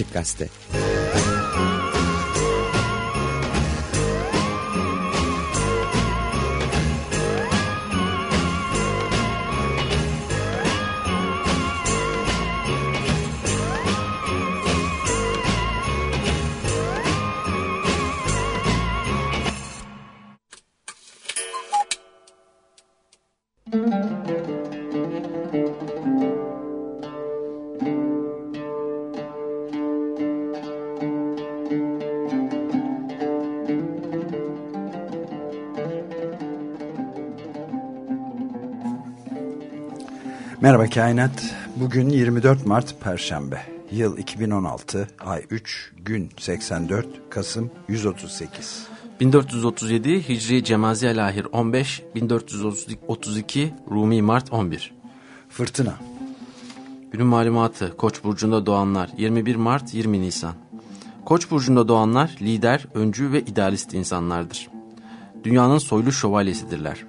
Açık Gazete. Kainat. Bugün 24 Mart Perşembe. Yıl 2016, ay 3, gün 84, Kasım 138. 1437 Hicri Cemazi Lahir 15, 1432 Rumi Mart 11. Fırtına. Günün malumatı Koç burcunda doğanlar 21 Mart 20 Nisan. Koç burcunda doğanlar lider, öncü ve idealist insanlardır. Dünyanın soylu şövalyesidirler.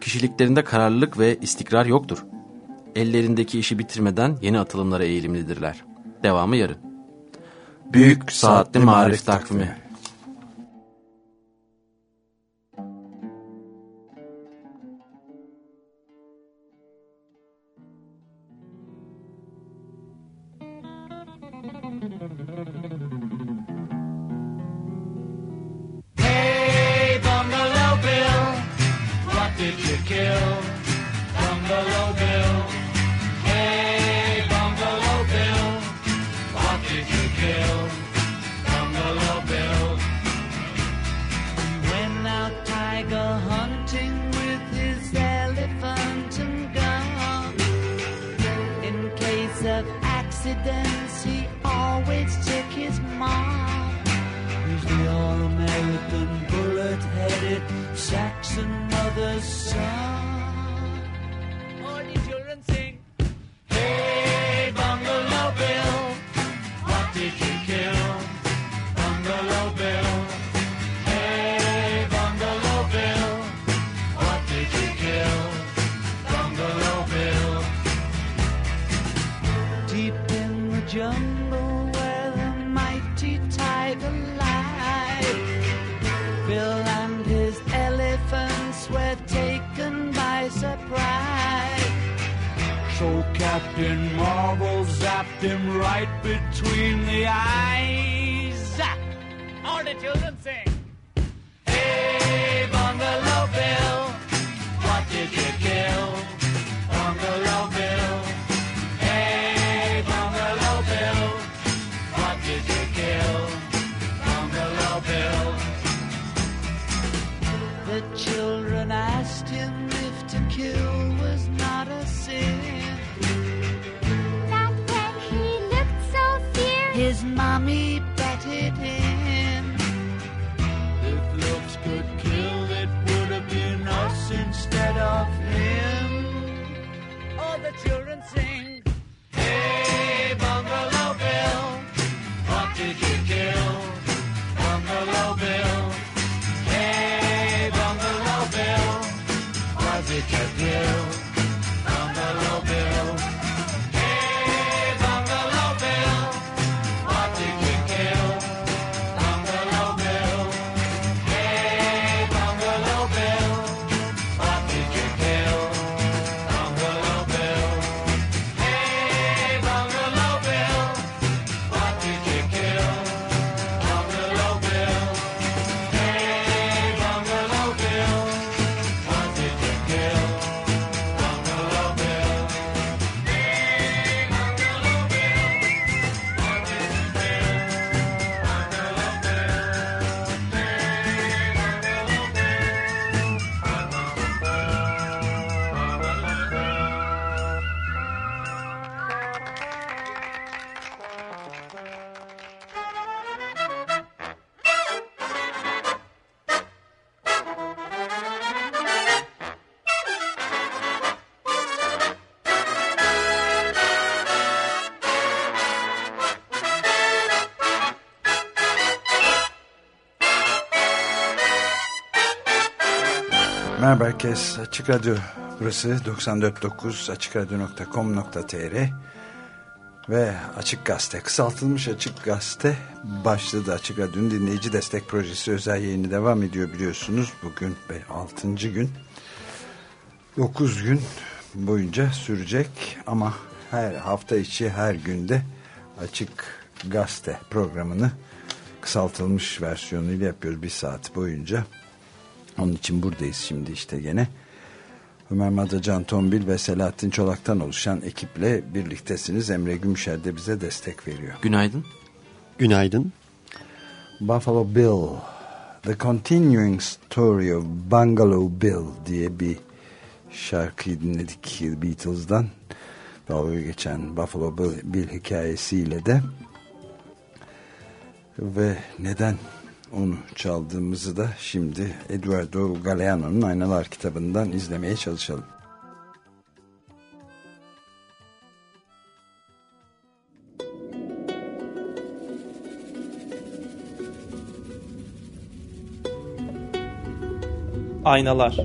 Kişiliklerinde kararlılık ve istikrar yoktur ellerindeki işi bitirmeden yeni atılımlara eğilimlidirler. Devamı yarın. Büyük Saatli Marif Takvimi American bullet-headed Saxon mother's son. in marble, zapped him right between the eyes. All the children sing. Hey, Bungalow Bill, what did you kill? dancing. Herkes. Açık Radyo burası 94.9 açıkradyo.com.tr Ve Açık Gazete, kısaltılmış Açık Gazete başladı. Açık Radyo'nun dinleyici destek projesi özel yayını devam ediyor biliyorsunuz. Bugün 6. gün. 9 gün boyunca sürecek ama her hafta içi her günde Açık Gazete programını kısaltılmış versiyonuyla yapıyoruz bir saat boyunca. Onun için buradayız şimdi işte gene. Ömer Madacan Tombil ve Selahattin Çolak'tan oluşan ekiple birliktesiniz. Emre Gümüşer de bize destek veriyor. Günaydın. Günaydın. Buffalo Bill, The Continuing Story of Bungalow Bill diye bir şarkıyı dinledik Beatles'dan. Dalga geçen Buffalo Bill, Bill hikayesiyle de ve neden onu çaldığımızı da şimdi Eduardo Galeano'nun Aynalar kitabından izlemeye çalışalım. Aynalar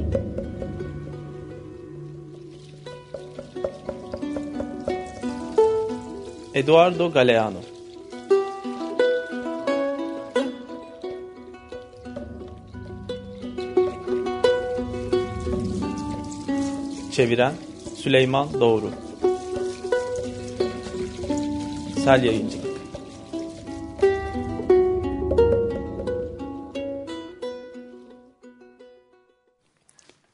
Eduardo Galeano Çeviren Süleyman Doğru Sel Yayıncı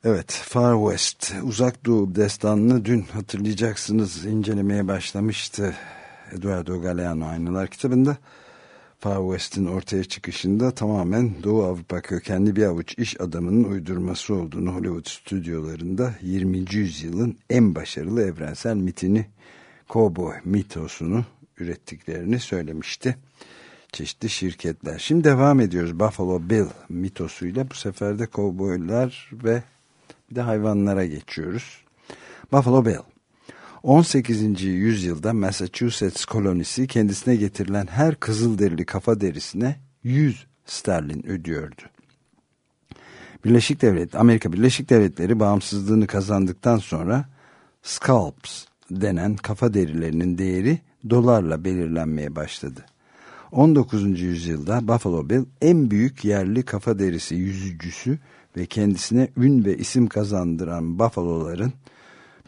Evet, Far West, Uzak Doğu destanını dün hatırlayacaksınız incelemeye başlamıştı Eduardo Galeano Aynalar kitabında. Far West'in ortaya çıkışında tamamen Doğu Avrupa kökenli bir avuç iş adamının uydurması olduğunu Hollywood stüdyolarında 20. yüzyılın en başarılı evrensel mitini, Cowboy mitosunu ürettiklerini söylemişti. Çeşitli şirketler. Şimdi devam ediyoruz Buffalo Bill mitosuyla. Bu sefer de kovboylar ve bir de hayvanlara geçiyoruz. Buffalo Bill 18. yüzyılda Massachusetts kolonisi kendisine getirilen her kızılderili kafa derisine 100 sterlin ödüyordu. Birleşik Devlet, Amerika Birleşik Devletleri bağımsızlığını kazandıktan sonra scalps denen kafa derilerinin değeri dolarla belirlenmeye başladı. 19. yüzyılda Buffalo Bill en büyük yerli kafa derisi yüzücüsü ve kendisine ün ve isim kazandıran Buffalo'ların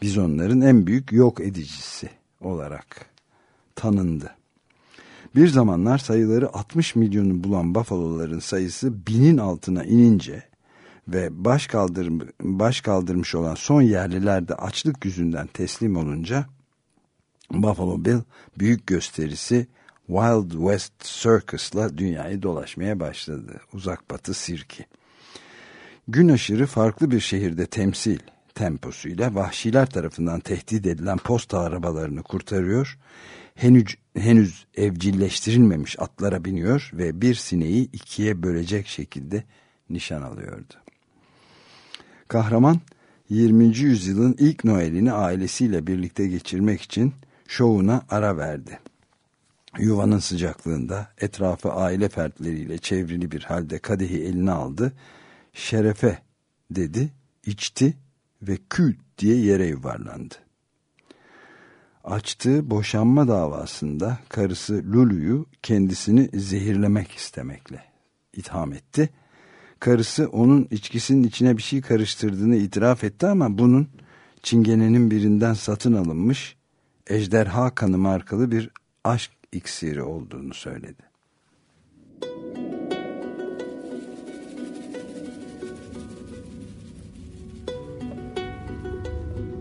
bizonların en büyük yok edicisi olarak tanındı. Bir zamanlar sayıları 60 milyonu bulan Buffalo'ların sayısı binin altına inince ve baş, kaldır, baş kaldırmış olan son yerliler de açlık yüzünden teslim olunca Buffalo Bill büyük gösterisi Wild West Circus'la dünyayı dolaşmaya başladı. Uzak Batı sirki. Gün aşırı farklı bir şehirde temsil temposuyla vahşiler tarafından tehdit edilen posta arabalarını kurtarıyor, henüz, henüz evcilleştirilmemiş atlara biniyor ve bir sineği ikiye bölecek şekilde nişan alıyordu. Kahraman 20. yüzyılın ilk Noel'ini ailesiyle birlikte geçirmek için şovuna ara verdi. Yuvanın sıcaklığında etrafı aile fertleriyle çevrili bir halde kadehi eline aldı. Şerefe dedi, içti ve kült diye yere yuvarlandı. Açtığı boşanma davasında karısı Lulu'yu kendisini zehirlemek istemekle itham etti. Karısı onun içkisinin içine bir şey karıştırdığını itiraf etti ama bunun çingenenin birinden satın alınmış ejderha kanı markalı bir aşk iksiri olduğunu söyledi.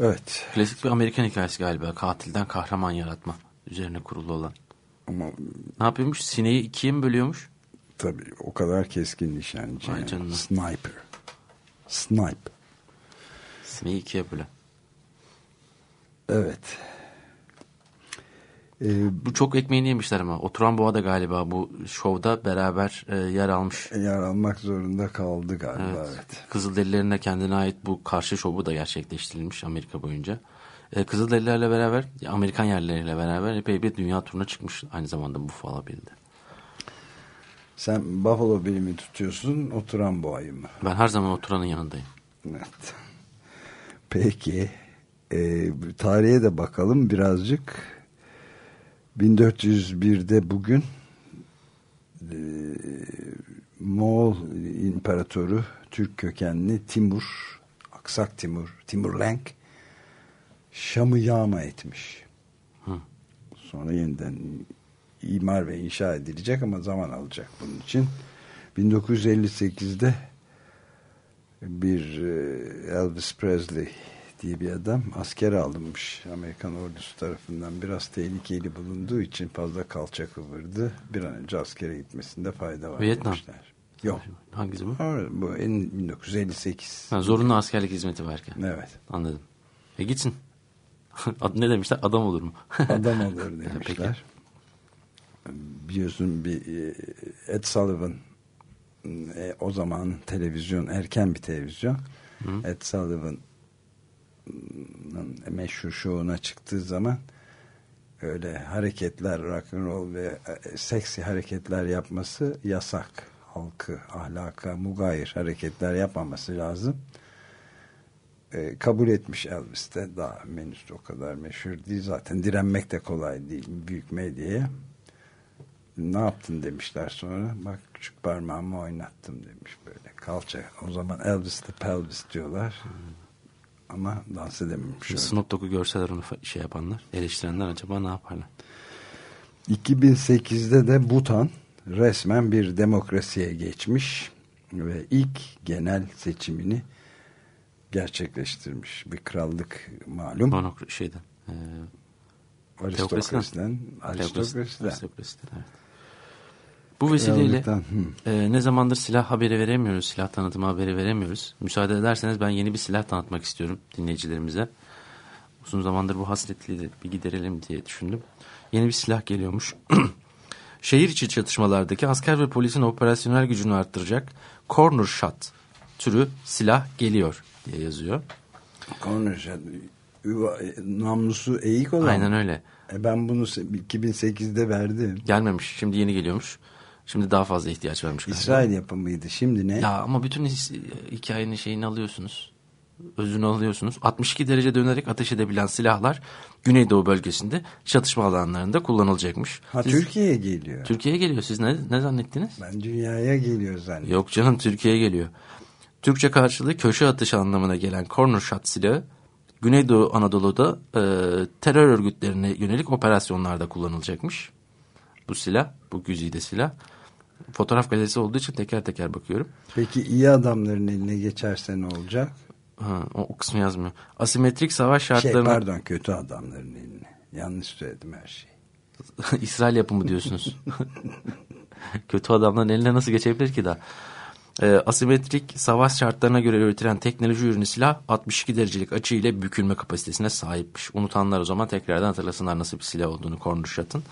Evet. Klasik bir Amerikan hikayesi galiba. Katilden kahraman yaratma üzerine kurulu olan. Ama Ne yapıyormuş? Sineği ikiye mi bölüyormuş? tabii o kadar keskin nişancı. Vay canına. Sniper. Snipe. Sineği ikiye bölen. Evet. Ee, bu çok ekmeğini yemişler ama. Oturan Boğa da galiba bu şovda beraber e, yer almış. Yer almak zorunda kaldı galiba. Evet. evet. Kızılderililerine kendine ait bu karşı şovu da gerçekleştirilmiş Amerika boyunca. E, Kızılderililerle beraber, Amerikan yerleriyle beraber epey bir dünya turuna çıkmış aynı zamanda Buffalo Bill'de. Sen Buffalo Bill'i mi tutuyorsun, oturan boğayı mı? Ben her zaman oturanın yanındayım. Evet. Peki. E, tarihe de bakalım birazcık. 1401'de bugün e, Moğol İmparatoru Türk kökenli Timur, Aksak Timur, Timur Lenk Şam'ı yağma etmiş. Hı. Sonra yeniden imar ve inşa edilecek ama zaman alacak bunun için. 1958'de bir e, Elvis Presley diye bir adam asker alınmış Amerikan ordusu tarafından biraz tehlikeli bulunduğu için fazla kalça kıvırdı. Bir an önce askere gitmesinde fayda var Vietnam. demişler. Yok. Hangisi bu? Bu en 1958. Ha, zorunlu askerlik hizmeti varken. Evet. Anladım. E gitsin. ne demişler? Adam olur mu? Adam olur demişler. Biliyorsun bir e, Ed Sullivan e, o zaman televizyon erken bir televizyon. Hı. Ed Sullivan meşhur şovuna çıktığı zaman öyle hareketler rock and roll ve e, seksi hareketler yapması yasak. Halkı ahlaka mugayir hareketler yapmaması lazım. E, kabul etmiş Elvis de. Daha menüsü o kadar meşhur değil. Zaten direnmek de kolay değil büyük medyaya. Ne yaptın demişler sonra. Bak küçük parmağımı oynattım demiş böyle. Kalça o zaman Elvis de pelvis diyorlar. hmm ama dans edememiş. Snoop Dogg'u görseler onu şey yapanlar, eleştirenler acaba ne yaparlar? 2008'de de Butan resmen bir demokrasiye geçmiş ve ilk genel seçimini gerçekleştirmiş. Bir krallık malum. Monok şeyden. E, aristokrasiden. Aristokrasiden. Aristokrasiden, evet. Bu vesileyle e, ne zamandır silah haberi veremiyoruz, silah tanıtımı haberi veremiyoruz. Müsaade ederseniz ben yeni bir silah tanıtmak istiyorum dinleyicilerimize. Uzun zamandır bu hasretliği bir giderelim diye düşündüm. Yeni bir silah geliyormuş. Şehir içi çatışmalardaki asker ve polisin operasyonel gücünü arttıracak corner shot türü silah geliyor diye yazıyor. Corner shot namlusu eğik olan. Aynen öyle. E ben bunu 2008'de verdim. Gelmemiş. Şimdi yeni geliyormuş. Şimdi daha fazla ihtiyaç varmış. Galiba. İsrail yapımıydı. Şimdi ne? Ya ama bütün hikayenin şeyini alıyorsunuz. Özünü alıyorsunuz. 62 derece dönerek ateş edebilen silahlar Güneydoğu bölgesinde çatışma alanlarında kullanılacakmış. Ha Türkiye'ye geliyor. Türkiye'ye geliyor. Siz ne, ne zannettiniz? Ben dünyaya geliyor zannettim. Yok canım Türkiye'ye geliyor. Türkçe karşılığı köşe atışı anlamına gelen corner shot silahı Güneydoğu Anadolu'da e, terör örgütlerine yönelik operasyonlarda kullanılacakmış. Bu silah, bu güzide silah fotoğraf galerisi olduğu için teker teker bakıyorum. Peki iyi adamların eline geçerse ne olacak? Ha, o, o kısmı yazmıyor. Asimetrik savaş şartlarına... Şey pardon kötü adamların eline. Yanlış söyledim her şeyi. İsrail yapımı diyorsunuz. kötü adamların eline nasıl geçebilir ki daha? E, asimetrik savaş şartlarına göre üretilen teknoloji ürünü silah 62 derecelik açı ile bükülme kapasitesine sahipmiş. Unutanlar o zaman tekrardan hatırlasınlar nasıl bir silah olduğunu Cornushat'ın.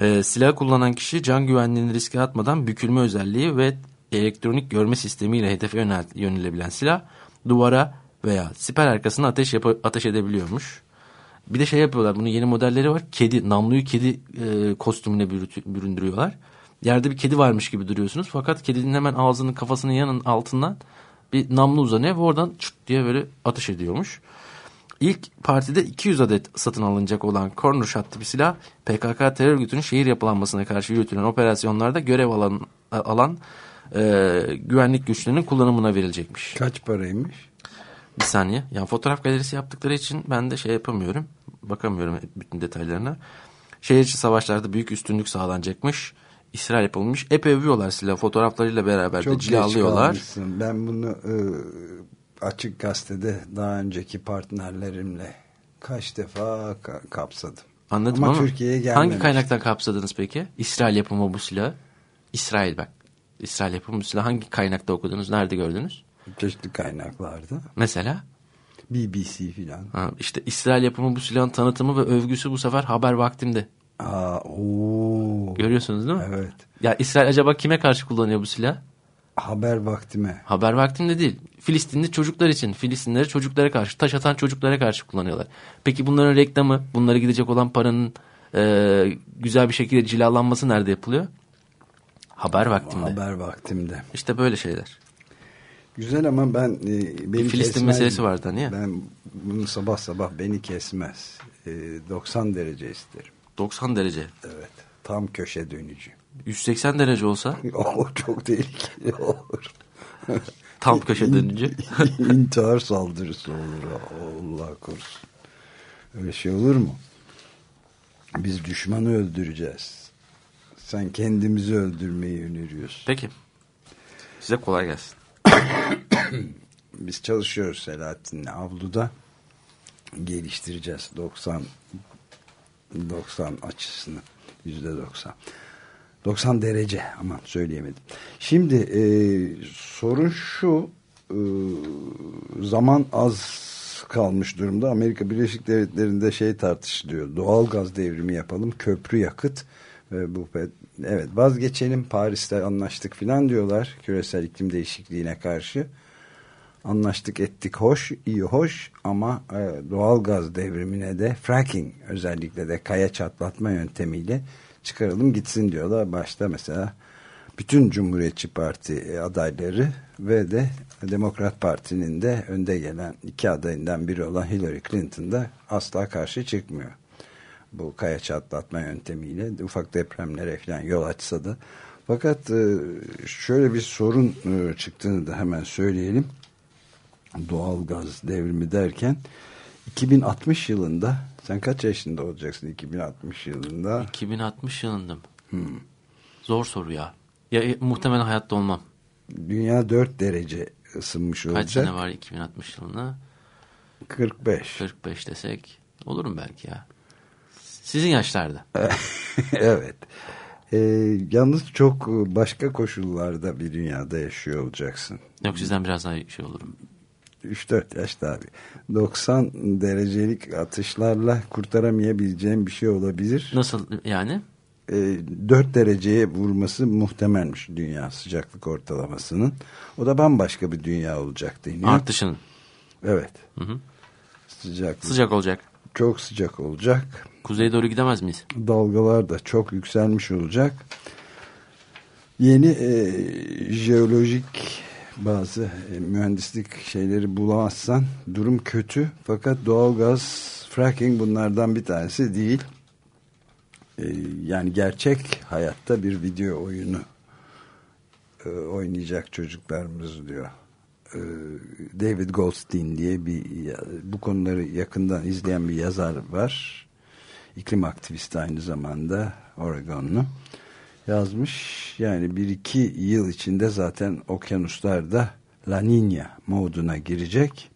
E, silah kullanan kişi can güvenliğini riske atmadan bükülme özelliği ve elektronik görme sistemiyle hedefe yönel, yönelebilen silah duvara veya siper arkasına ateş, yap ateş edebiliyormuş. Bir de şey yapıyorlar bunun yeni modelleri var. Kedi, namluyu kedi e, kostümüne büründürüyorlar. Yerde bir kedi varmış gibi duruyorsunuz. Fakat kedinin hemen ağzının kafasının yanın altından bir namlu uzanıyor ve oradan çıt diye böyle ateş ediyormuş. İlk partide 200 adet satın alınacak olan Corner Shot tipi silah PKK terör örgütünün şehir yapılanmasına karşı yürütülen operasyonlarda görev alan, alan e, güvenlik güçlerinin kullanımına verilecekmiş. Kaç paraymış? Bir saniye. Yani fotoğraf galerisi yaptıkları için ben de şey yapamıyorum. Bakamıyorum bütün detaylarına. Şehir içi savaşlarda büyük üstünlük sağlanacakmış. İsrail yapılmış. Epey övüyorlar silah fotoğraflarıyla beraber Çok de cilalıyorlar. Ben bunu e, Açık Gazete'de daha önceki partnerlerimle kaç defa ka kapsadım. Anladım ama, ama Türkiye'ye gelmemiş. Hangi kaynaktan kapsadınız peki? İsrail yapımı bu silahı. İsrail bak. İsrail yapımı bu silahı hangi kaynakta okudunuz? Nerede gördünüz? Çeşitli kaynaklarda. Mesela? BBC filan. Ha, işte İsrail yapımı bu silahın tanıtımı ve övgüsü bu sefer haber vaktimde. Aa, oo. Görüyorsunuz değil mi? Evet. Ya İsrail acaba kime karşı kullanıyor bu silah? Haber vaktime. Haber vaktinde değil. Filistinli çocuklar için. Filistinleri çocuklara karşı, taş atan çocuklara karşı kullanıyorlar. Peki bunların reklamı, bunlara gidecek olan paranın e, güzel bir şekilde cilalanması nerede yapılıyor? Haber vaktinde. Haber vaktimde. İşte böyle şeyler. Güzel ama ben e, beni Filistin kesmez. meselesi vardı ya. Ben bunu sabah sabah beni kesmez. E, 90 derece isterim. 90 derece. Evet. Tam köşe dönücü. 180 derece olsa O çok tehlikeli olur. tam köşe dönünce. İntihar saldırısı olur. Allah korusun. Öyle şey olur mu? Biz düşmanı öldüreceğiz. Sen kendimizi öldürmeyi öneriyorsun. Peki. Size kolay gelsin. Biz çalışıyoruz Selahattin'le avluda. Geliştireceğiz 90 90 açısını. Yüzde 90. 90 derece aman söyleyemedim. Şimdi e, sorun şu e, zaman az kalmış durumda. Amerika Birleşik Devletleri'nde şey tartışılıyor. Doğal gaz devrimi yapalım. Köprü yakıt ve bu evet vazgeçelim Paris'te anlaştık filan diyorlar küresel iklim değişikliğine karşı anlaştık ettik hoş iyi hoş ama e, doğal gaz devrimine de fracking özellikle de kaya çatlatma yöntemiyle çıkaralım gitsin diyorlar başta mesela bütün Cumhuriyetçi Parti adayları ve de Demokrat Parti'nin de önde gelen iki adayından biri olan Hillary Clinton da asla karşı çıkmıyor. Bu kaya çatlatma yöntemiyle ufak depremlere falan yol açsa da. Fakat e, şöyle bir sorun e, çıktığını da hemen söyleyelim. Doğal gaz devrimi derken 2060 yılında sen kaç yaşında olacaksın 2060 yılında? 2060 yılında mı? Hmm. Zor soru ya. Ya e, muhtemelen hayatta olmam. Dünya 4 derece ısınmış olacak. Kaç sene var 2060 yılında? 45. 45 desek olurum belki ya. Sizin yaşlarda. evet. Ee, yalnız çok başka koşullarda bir dünyada yaşıyor olacaksın. Yok sizden biraz daha şey olurum. 3-4 yaşta abi. 90 derecelik atışlarla kurtaramayabileceğim bir şey olabilir. Nasıl yani? E, 4 dereceye vurması muhtemelmiş dünya sıcaklık ortalamasının. O da bambaşka bir dünya olacak deniyor. Artışının. Evet. Hı hı. Sıcaklık. Sıcak olacak. Çok sıcak olacak. Kuzeye doğru gidemez miyiz? Dalgalar da çok yükselmiş olacak. Yeni e, jeolojik bazı e, mühendislik şeyleri bulamazsan durum kötü. Fakat doğalgaz, fracking bunlardan bir tanesi değil. E, yani gerçek hayatta bir video oyunu e, oynayacak çocuklarımız diyor. David Goldstein diye bir bu konuları yakından izleyen bir yazar var. İklim aktivisti aynı zamanda Oregonlu yazmış. Yani bir iki yıl içinde zaten okyanuslarda La Nina moduna girecek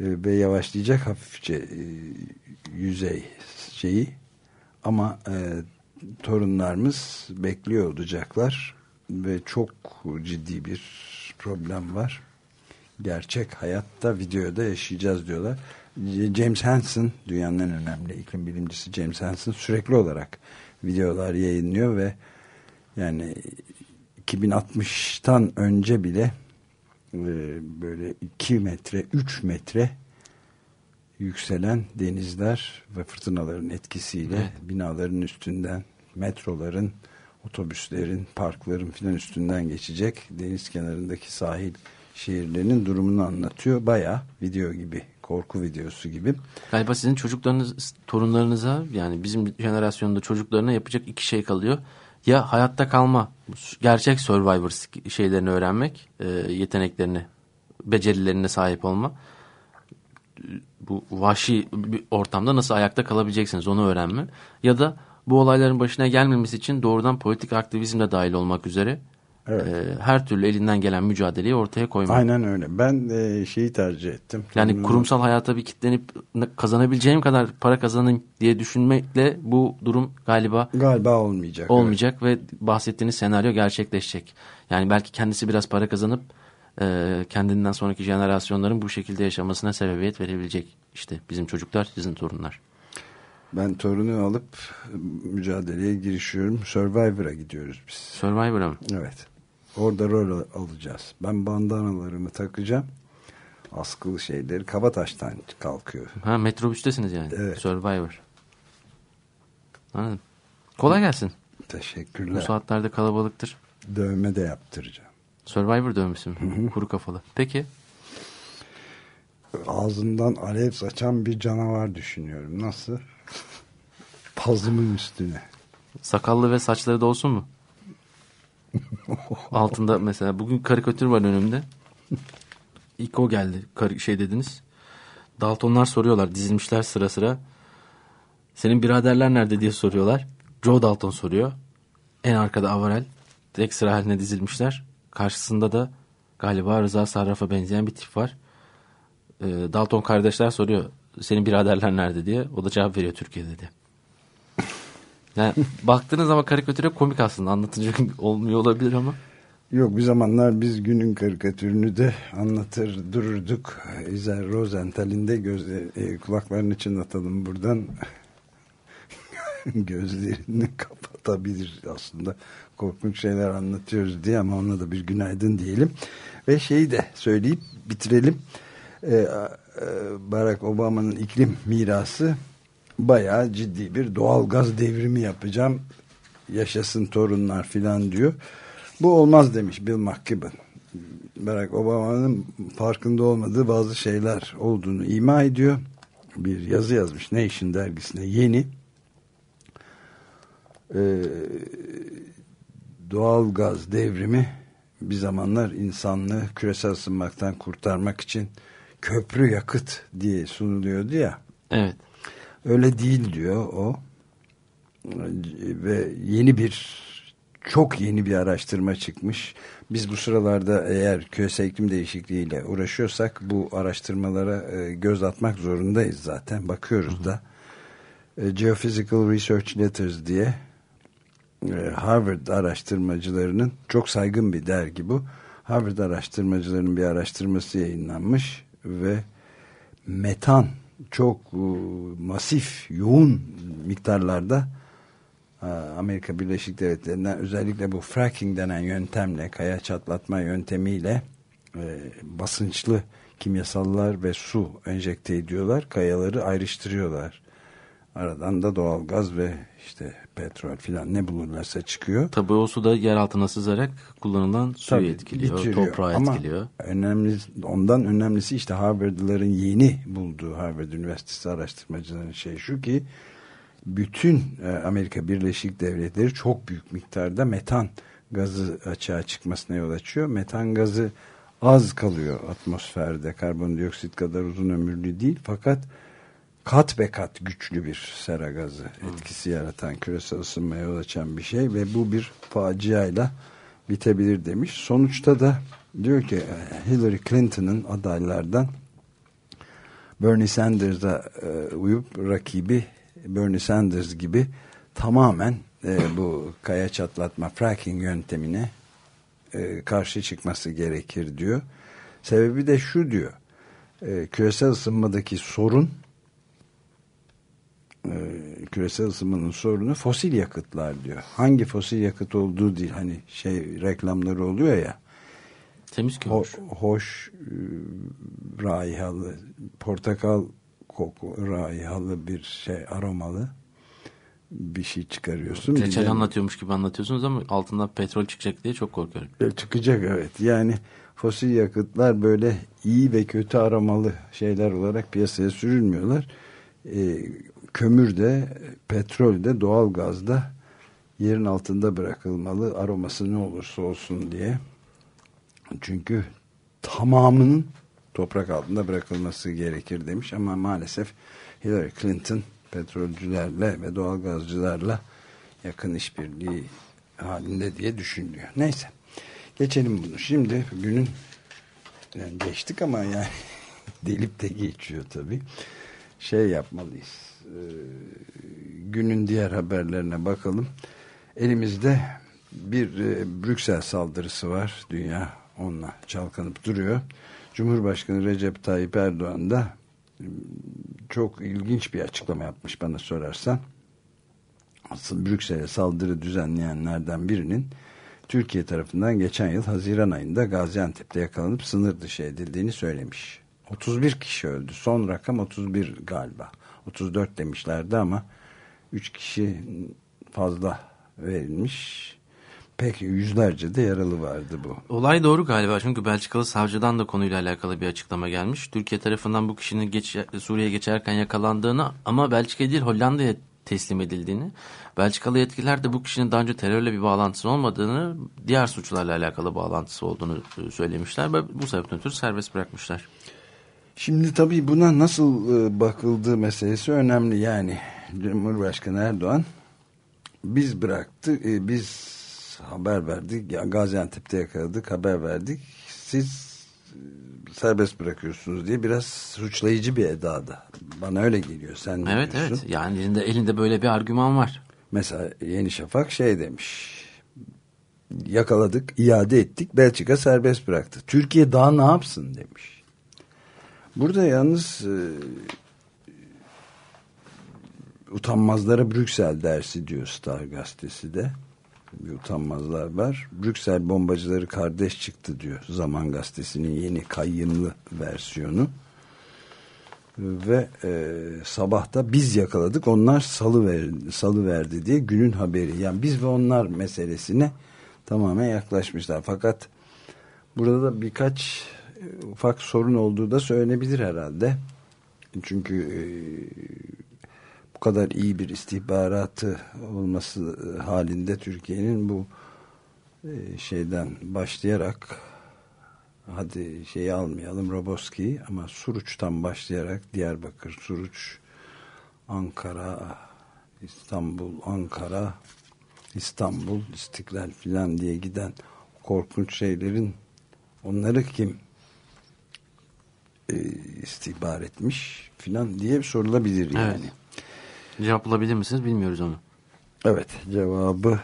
e, ve yavaşlayacak hafifçe e, yüzey şeyi ama e, torunlarımız bekliyor olacaklar ve çok ciddi bir problem var. Gerçek hayatta videoda yaşayacağız diyorlar. James Hansen dünyanın en önemli iklim bilimcisi James Hansen sürekli olarak videolar yayınlıyor ve yani 2060'tan önce bile e, böyle 2 metre 3 metre yükselen denizler ve fırtınaların etkisiyle evet. binaların üstünden metroların otobüslerin parkların filan üstünden geçecek deniz kenarındaki sahil şehirlerinin durumunu anlatıyor baya video gibi korku videosu gibi. Galiba sizin çocuklarınız, torunlarınıza yani bizim jenerasyonda çocuklarına yapacak iki şey kalıyor. Ya hayatta kalma, gerçek survivor şeylerini öğrenmek, e, yeteneklerini, becerilerine sahip olma. Bu vahşi bir ortamda nasıl ayakta kalabileceksiniz onu öğrenme. Ya da bu olayların başına gelmemesi için doğrudan politik aktivizmle dahil olmak üzere Evet. E, her türlü elinden gelen mücadeleyi ortaya koymak. Aynen öyle. Ben e, şeyi tercih ettim. Yani Bunun... kurumsal hayata bir kitlenip kazanabileceğim kadar para kazanayım diye düşünmekle bu durum galiba galiba olmayacak. Olmayacak evet. ve bahsettiğiniz senaryo gerçekleşecek. Yani belki kendisi biraz para kazanıp e, kendinden sonraki jenerasyonların bu şekilde yaşamasına sebebiyet verebilecek. İşte bizim çocuklar, sizin torunlar. Ben torunu alıp mücadeleye girişiyorum. Survivor'a gidiyoruz biz. Survivor'a mı? Evet. Orada rol alacağız. Ben bandanalarımı takacağım. Askılı şeyleri Kabataş'tan kalkıyor. Ha metrobüstesiniz yani. Evet. Survivor. Anladım. Kolay gelsin. Bu Teşekkürler. saatlerde kalabalıktır. Dövme de yaptıracağım. Survivor dövmesi mi? Kuru kafalı. Peki. Ağzından alev saçan bir canavar düşünüyorum. Nasıl? Pazımın üstüne. Sakallı ve saçları da olsun mu? Altında mesela bugün karikatür var önümde. İlk o geldi. Şey dediniz. Daltonlar soruyorlar. Dizilmişler sıra sıra. Senin biraderler nerede diye soruyorlar. Joe Dalton soruyor. En arkada Avarel. Tek sıra haline dizilmişler. Karşısında da galiba Rıza Sarraf'a benzeyen bir tip var. Ee, Dalton kardeşler soruyor. Senin biraderler nerede diye. O da cevap veriyor Türkiye'de diye. Yani baktığınız zaman karikatüre komik aslında anlatıcı olmuyor olabilir ama Yok bir zamanlar biz günün karikatürünü de anlatır dururduk. İzel Rosenthal'in de gözleri, e, kulaklarını çınlatalım buradan. Gözlerini kapatabilir aslında. Korkunç şeyler anlatıyoruz diye ama ona da bir günaydın diyelim. Ve şeyi de söyleyip bitirelim. Ee, Barack Obama'nın iklim mirası bayağı ciddi bir doğal gaz devrimi yapacağım. Yaşasın torunlar filan diyor. Bu olmaz demiş Bill McKibben. Barack Obama'nın farkında olmadığı bazı şeyler olduğunu ima ediyor. Bir yazı yazmış Nation dergisine yeni. Ee, doğal gaz devrimi bir zamanlar insanlığı küresel ısınmaktan kurtarmak için köprü yakıt diye sunuluyordu ya. evet. Öyle değil diyor o. Ve yeni bir çok yeni bir araştırma çıkmış. Biz bu sıralarda eğer küresel iklim değişikliğiyle uğraşıyorsak bu araştırmalara e, göz atmak zorundayız zaten. Bakıyoruz da. E, Geophysical Research Letters diye e, Harvard araştırmacılarının çok saygın bir dergi bu. Harvard araştırmacılarının bir araştırması yayınlanmış ve metan çok e, masif, yoğun miktarlarda e, Amerika Birleşik Devletleri'nden özellikle bu fracking denen yöntemle, kaya çatlatma yöntemiyle e, basınçlı kimyasallar ve su enjekte ediyorlar. Kayaları ayrıştırıyorlar. Aradan da doğal gaz ve işte petrol filan ne bulurlarsa çıkıyor. Tabii o su da yer altına sızarak kullanılan suyu Tabii, etkiliyor, bitiriyor. toprağı Ama etkiliyor. Önemli, ondan önemlisi işte Harvard'lıların yeni bulduğu Harvard Üniversitesi araştırmacıların şey şu ki bütün e, Amerika Birleşik Devletleri çok büyük miktarda metan gazı açığa çıkmasına yol açıyor. Metan gazı az kalıyor atmosferde karbondioksit kadar uzun ömürlü değil fakat kat be kat güçlü bir sera gazı etkisi yaratan küresel ısınmaya yol açan bir şey ve bu bir faciayla bitebilir demiş. Sonuçta da diyor ki Hillary Clinton'ın adaylardan Bernie Sanders'a e, uyup rakibi Bernie Sanders gibi tamamen e, bu kaya çatlatma fracking yöntemine e, karşı çıkması gerekir diyor. Sebebi de şu diyor. E, küresel ısınmadaki sorun e, küresel ısınmanın sorunu fosil yakıtlar diyor. Hangi fosil yakıt olduğu değil. Hani şey reklamları oluyor ya. Temiz Ho kömür. hoş e, raihalı, portakal koku raihalı bir şey aromalı bir şey çıkarıyorsun. Reçel de- anlatıyormuş gibi anlatıyorsunuz ama altından petrol çıkacak diye çok korkuyorum. E, Çıkacak evet. Yani fosil yakıtlar böyle iyi ve kötü aromalı şeyler olarak piyasaya sürülmüyorlar. E, kömür de, petrol de, doğal gaz da yerin altında bırakılmalı. Aroması ne olursa olsun diye. Çünkü tamamının toprak altında bırakılması gerekir demiş ama maalesef Hillary Clinton petrolcülerle ve doğalgazcılarla yakın işbirliği halinde diye düşünülüyor. Neyse. Geçelim bunu. Şimdi günün yani geçtik ama yani delip de geçiyor tabii. Şey yapmalıyız. Ee, günün diğer haberlerine bakalım. Elimizde bir e, Brüksel saldırısı var. Dünya onunla çalkanıp duruyor. Cumhurbaşkanı Recep Tayyip Erdoğan da ıı, çok ilginç bir açıklama yapmış bana sorarsan. Asıl Brüksel'e saldırı düzenleyenlerden birinin Türkiye tarafından geçen yıl Haziran ayında Gaziantep'te yakalanıp sınır dışı edildiğini söylemiş. 31 kişi öldü. Son rakam 31 galiba. 34 demişlerdi ama 3 kişi fazla verilmiş. Pek yüzlerce de yaralı vardı bu. Olay doğru galiba çünkü Belçikalı savcıdan da konuyla alakalı bir açıklama gelmiş. Türkiye tarafından bu kişinin geç, Suriye'ye geçerken yakalandığını ama Belçika değil Hollanda'ya teslim edildiğini, Belçikalı yetkililer de bu kişinin daha önce terörle bir bağlantısı olmadığını, diğer suçlarla alakalı bağlantısı olduğunu e, söylemişler ve bu sebepten ötürü serbest bırakmışlar. Şimdi tabii buna nasıl e, bakıldığı meselesi önemli. Yani Cumhurbaşkanı Erdoğan biz bıraktık, e, biz haber verdik, Gaziantep'te yakaladık, haber verdik. Siz serbest bırakıyorsunuz diye biraz suçlayıcı bir edada. Bana öyle geliyor. Sen Evet diyorsun? evet yani elinde, elinde böyle bir argüman var. Mesela Yeni Şafak şey demiş. Yakaladık, iade ettik, Belçika serbest bıraktı. Türkiye daha ne yapsın demiş. Burada yalnız e, utanmazlara Brüksel dersi diyor Star gazetesi de. Bir utanmazlar var. Brüksel bombacıları kardeş çıktı diyor Zaman gazetesinin yeni kayyımlı versiyonu. Ve e, sabahta biz yakaladık onlar salı, salı verdi diye günün haberi. Yani biz ve onlar meselesine tamamen yaklaşmışlar. Fakat burada da birkaç ufak sorun olduğu da söylenebilir herhalde. Çünkü e, bu kadar iyi bir istihbaratı olması halinde Türkiye'nin bu e, şeyden başlayarak hadi şeyi almayalım Roboski'yi ama Suruç'tan başlayarak Diyarbakır, Suruç, Ankara, İstanbul, Ankara, İstanbul, İstiklal filan diye giden korkunç şeylerin onları kim e, istihbar etmiş filan diye sorulabilir yani. Evet. Cevap bulabilir misiniz bilmiyoruz onu. Evet cevabı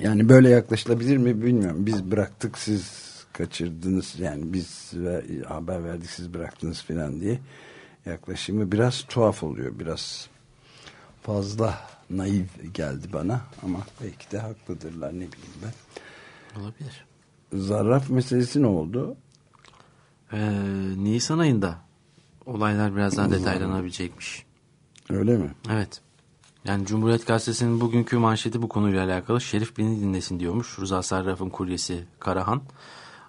yani böyle yaklaşılabilir mi bilmiyorum. Biz bıraktık siz kaçırdınız yani biz ver, haber verdik siz bıraktınız filan diye yaklaşımı biraz tuhaf oluyor. Biraz fazla naif geldi bana ama belki de haklıdırlar ne bileyim ben. Olabilir. Zarraf meselesi ne oldu? Ee, Nisan ayında olaylar biraz daha detaylanabilecekmiş. Öyle mi? Evet. Yani Cumhuriyet Gazetesi'nin bugünkü manşeti bu konuyla alakalı. Şerif beni dinlesin diyormuş. Rıza Sarraf'ın kuryesi Karahan.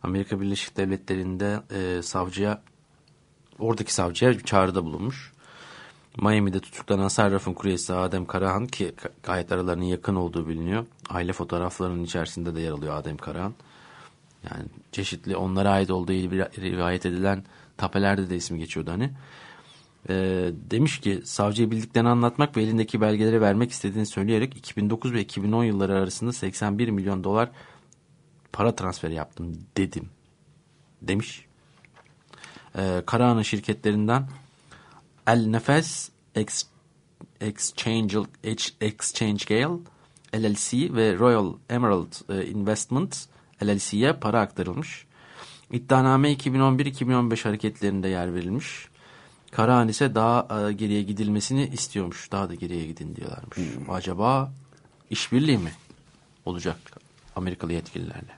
Amerika Birleşik Devletleri'nde e, savcıya oradaki savcıya çağrıda bulunmuş. Miami'de tutuklanan Sarraf'ın kuryesi Adem Karahan ki gayet aralarının yakın olduğu biliniyor. Aile fotoğraflarının içerisinde de yer alıyor Adem Karahan. Yani çeşitli onlara ait olduğu rivayet edilen tapelerde de ismi geçiyordu hani. E, demiş ki savcıya bildiklerini anlatmak ve elindeki belgeleri vermek istediğini söyleyerek 2009 ve 2010 yılları arasında 81 milyon dolar para transferi yaptım dedim demiş. E, Karahan'ın şirketlerinden El Nefes Ex, Exchange, Exchange Gale LLC ve Royal Emerald e, Investment LLC'ye para aktarılmış. İddianame 2011-2015 hareketlerinde yer verilmiş. Karahan ise daha e, geriye gidilmesini istiyormuş. Daha da geriye gidin diyorlarmış. Hmm. Acaba işbirliği mi olacak Amerikalı yetkililerle?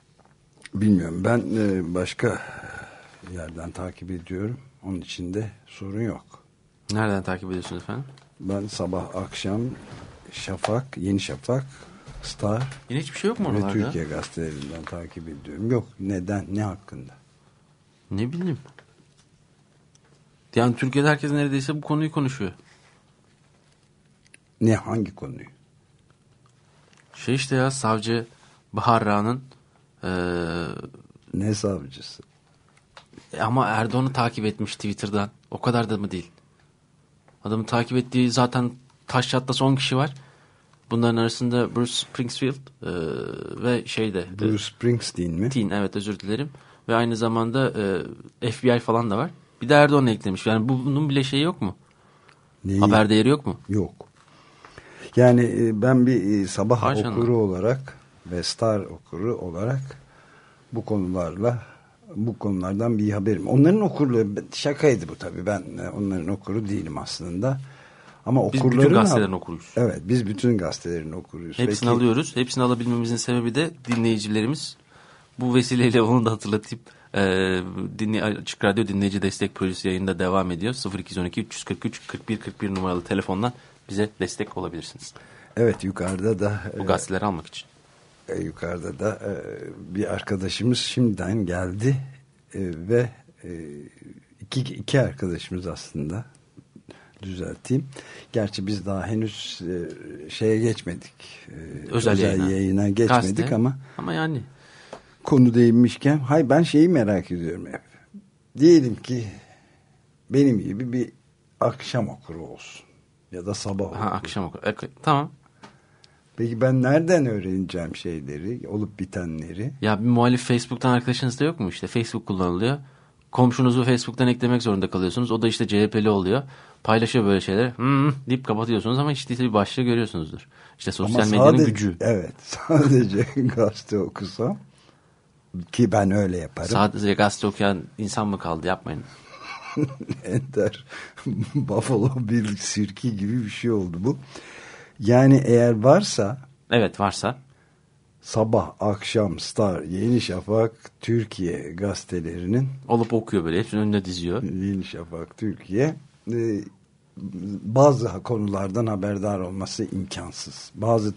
Bilmiyorum. Ben e, başka yerden takip ediyorum. Onun içinde sorun yok. Nereden takip ediyorsunuz efendim? Ben sabah akşam Şafak, Yeni Şafak, Star Yine hiçbir şey yok mu oralarda? ve Türkiye gazetelerinden takip ediyorum. Yok. Neden? Ne hakkında? Ne bileyim. Yani Türkiye'de herkes neredeyse bu konuyu konuşuyor. Ne? Hangi konuyu? Şey işte ya savcı Bahar Ra'nın ee, ne savcısı? Ama Erdoğan'ı takip etmiş Twitter'dan. O kadar da mı değil? Adamı takip ettiği zaten taş çatlası 10 kişi var. Bunların arasında Bruce Springsfield e, ve şeyde. Bruce Springsteen mi? Teen evet özür dilerim. Ve aynı zamanda e, FBI falan da var. Bir de Erdoğan eklemiş. Yani bunun bile şeyi yok mu? Neyi? Haber değeri yok mu? Yok. Yani ben bir sabah Harcanım. okuru olarak ve Star okuru olarak bu konularla bu konulardan bir haberim. Onların okurluğu şakaydı bu tabii. Ben e, onların okuru değilim aslında. Ama Biz okurların bütün gazetelerin okuruyuz. Evet, biz bütün gazetelerin okuruyuz. Hepsini Peki, alıyoruz. Hepsini alabilmemizin sebebi de dinleyicilerimiz. Bu vesileyle onu da hatırlatayım. E, dinley Açık Radyo Dinleyici Destek Projesi yayında devam ediyor. 0212 343 41 41 numaralı telefondan bize destek olabilirsiniz. Evet, yukarıda da Bu gazeteleri almak için. e, yukarıda da e, bir arkadaşımız şimdiden geldi e, ve e, iki, iki arkadaşımız aslında düzelteyim. Gerçi biz daha henüz e, şeye geçmedik. E, Özel yayına. geçmedik Gazete. ama Ama yani konu değinmişken hay ben şeyi merak ediyorum hep. Diyelim ki benim gibi bir akşam okuru olsun ya da sabah okuru. ha, akşam oku. E, tamam. Peki ben nereden öğreneceğim şeyleri, olup bitenleri? Ya bir muhalif Facebook'tan arkadaşınız da yok mu işte? Facebook kullanılıyor. Komşunuzu Facebook'tan eklemek zorunda kalıyorsunuz. O da işte CHP'li oluyor. Paylaşıyor böyle şeyler. Hmm, deyip kapatıyorsunuz ama değilse bir başlığı görüyorsunuzdur. İşte sosyal Ama medyanın sadece- gücü. Evet. Sadece gazete okusam ki ben öyle yaparım. Sadece gazete okuyan insan mı kaldı? Yapmayın. Enter Buffalo Bill sirki gibi bir şey oldu bu. Yani eğer varsa Evet varsa. Sabah, akşam, Star, Yeni Şafak, Türkiye gazetelerinin Olup okuyor böyle. Hepsinin önüne diziyor. Yeni Şafak, Türkiye e, bazı konulardan haberdar olması imkansız. Bazı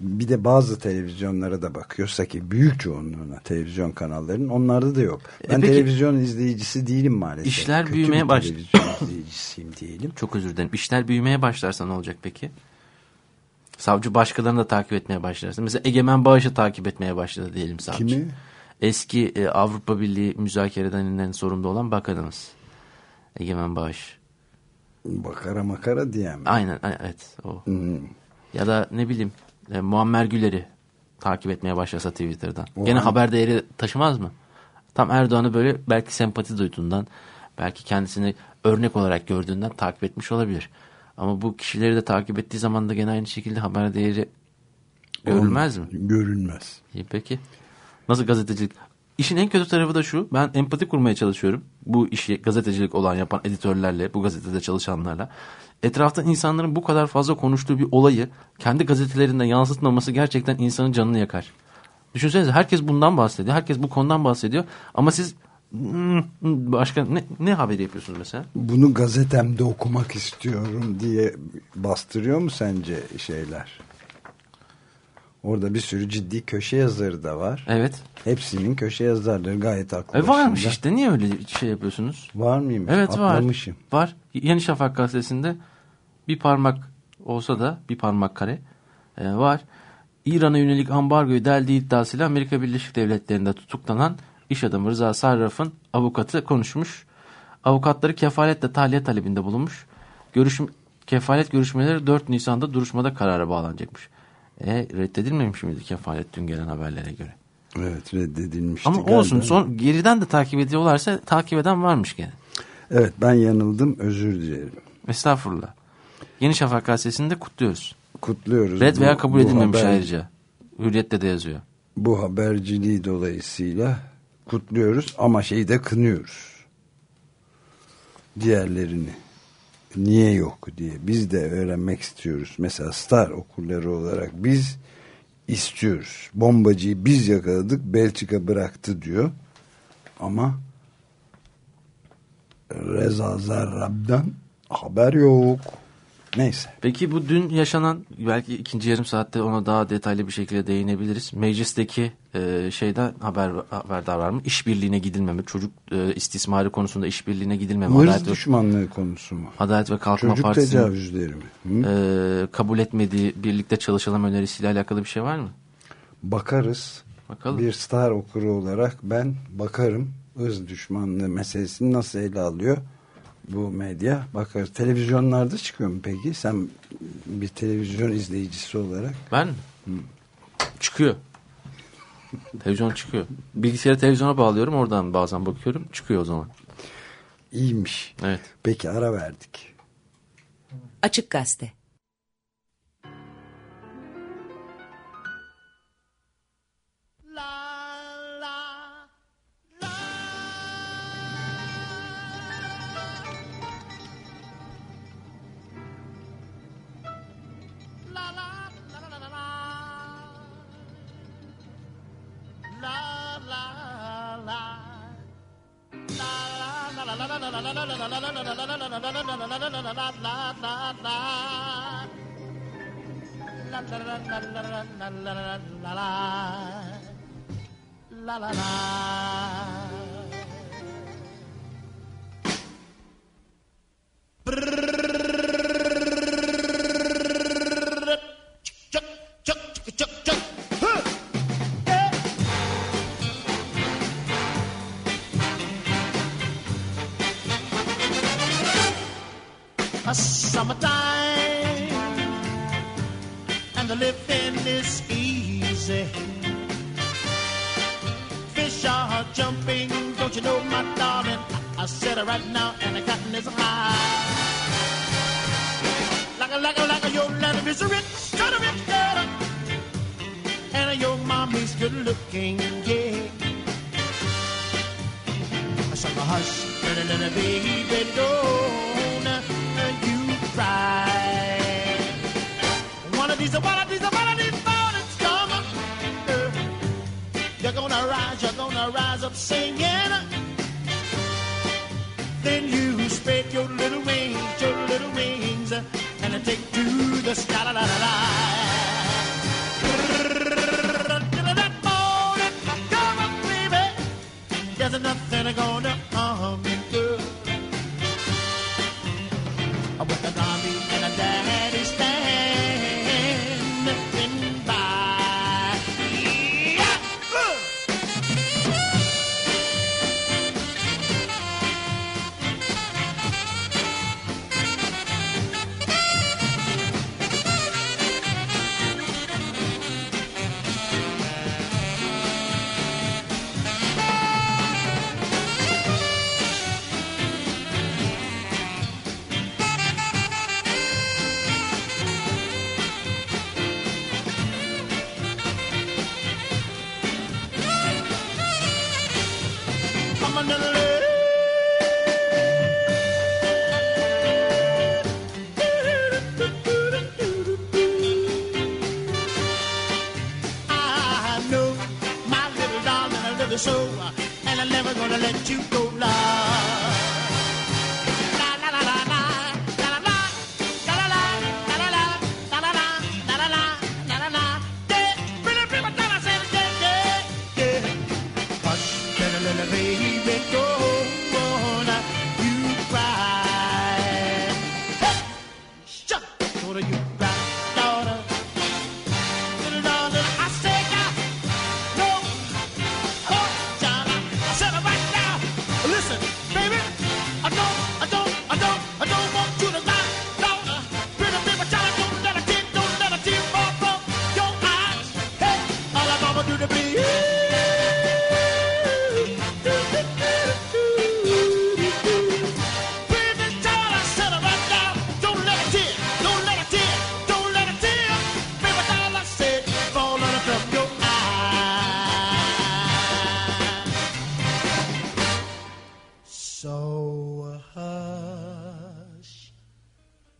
bir de bazı televizyonlara da bakıyorsa ki büyük çoğunluğuna televizyon kanallarının onlarda da yok. E Ben peki- televizyon izleyicisi değilim maalesef. İşler Kötü büyümeye baş- televizyon izleyicisiyim diyelim. Çok özür dilerim. İşler büyümeye başlarsa ne olacak peki? Savcı başkalarını da takip etmeye başlarsa. Mesela Egemen Bağış'ı takip etmeye başladı diyelim savcı. Kimi? Eski e, Avrupa Birliği müzakerelerinden sorumlu olan bakanımız. Egemen Bağış. Bakara makara diyen mi? Aynen ay- evet o. Hmm. Ya da ne bileyim e, Muammer Güler'i takip etmeye başlasa Twitter'dan. O Gene an- haber değeri taşımaz mı? Tam Erdoğan'ı böyle belki sempati duyduğundan, belki kendisini örnek olarak gördüğünden takip etmiş olabilir. Ama bu kişileri de takip ettiği zaman da gene aynı şekilde haber değeri görülmez mi? Görülmez. İyi peki. Nasıl gazetecilik? İşin en kötü tarafı da şu. Ben empati kurmaya çalışıyorum. Bu işi gazetecilik olan yapan editörlerle, bu gazetede çalışanlarla. Etrafta insanların bu kadar fazla konuştuğu bir olayı kendi gazetelerinde yansıtmaması gerçekten insanın canını yakar. Düşünsenize herkes bundan bahsediyor. Herkes bu konudan bahsediyor. Ama siz başka ne, ne haberi yapıyorsunuz mesela? Bunu gazetemde okumak istiyorum diye bastırıyor mu sence şeyler? Orada bir sürü ciddi köşe yazarı da var. Evet. Hepsinin köşe yazarları gayet haklı. E varmış başında. işte. Niye öyle şey yapıyorsunuz? Var mıymış? Evet var. Atlamışım. Var. Yeni Şafak gazetesinde bir parmak olsa da bir parmak kare e, var. İran'a yönelik ambargoyu deldiği iddiasıyla Amerika Birleşik Devletleri'nde tutuklanan iş adamı Rıza Sarraf'ın avukatı konuşmuş. Avukatları kefaletle tahliye talebinde bulunmuş. Görüşüm, kefalet görüşmeleri 4 Nisan'da duruşmada karara bağlanacakmış. E, reddedilmemiş miydi kefalet dün gelen haberlere göre? Evet reddedilmişti. Ama galiba. olsun son geriden de takip ediyorlarsa takip eden varmış gene. Evet ben yanıldım özür dilerim. Estağfurullah. Yeni Şafak gazetesinde kutluyoruz. Kutluyoruz. Red bu- veya kabul bu edilmemiş haber- ayrıca. Hürriyet'te de yazıyor. Bu haberciliği dolayısıyla kutluyoruz ama şeyi de kınıyoruz. Diğerlerini. Niye yok diye. Biz de öğrenmek istiyoruz. Mesela Star okurları olarak biz istiyoruz. Bombacıyı biz yakaladık Belçika bıraktı diyor. Ama Reza Zarrab'dan haber yok. Neyse. Peki bu dün yaşanan belki ikinci yarım saatte ona daha detaylı bir şekilde değinebiliriz. Meclisteki e, şeyden haber haberdar var mı? İşbirliğine gidilmeme, çocuk e, istismarı konusunda işbirliğine gidilmeme. Hırs Adalet ve, düşmanlığı konusu mu? Adalet ve Kalkınma Çocuk Partisi'nin tecavüzleri mi? Hı? e, kabul etmediği birlikte çalışalım önerisiyle alakalı bir şey var mı? Bakarız. Bakalım. Bir star okuru olarak ben bakarım ırz düşmanlığı meselesini nasıl ele alıyor bu medya. Bakarız. Televizyonlarda çıkıyor mu peki? Sen bir televizyon izleyicisi olarak. Ben mi? Çıkıyor. Televizyon çıkıyor. Bilgisayarı televizyona bağlıyorum. Oradan bazen bakıyorum. Çıkıyor o zaman. İyiymiş. Evet. Peki ara verdik. Açık Gazete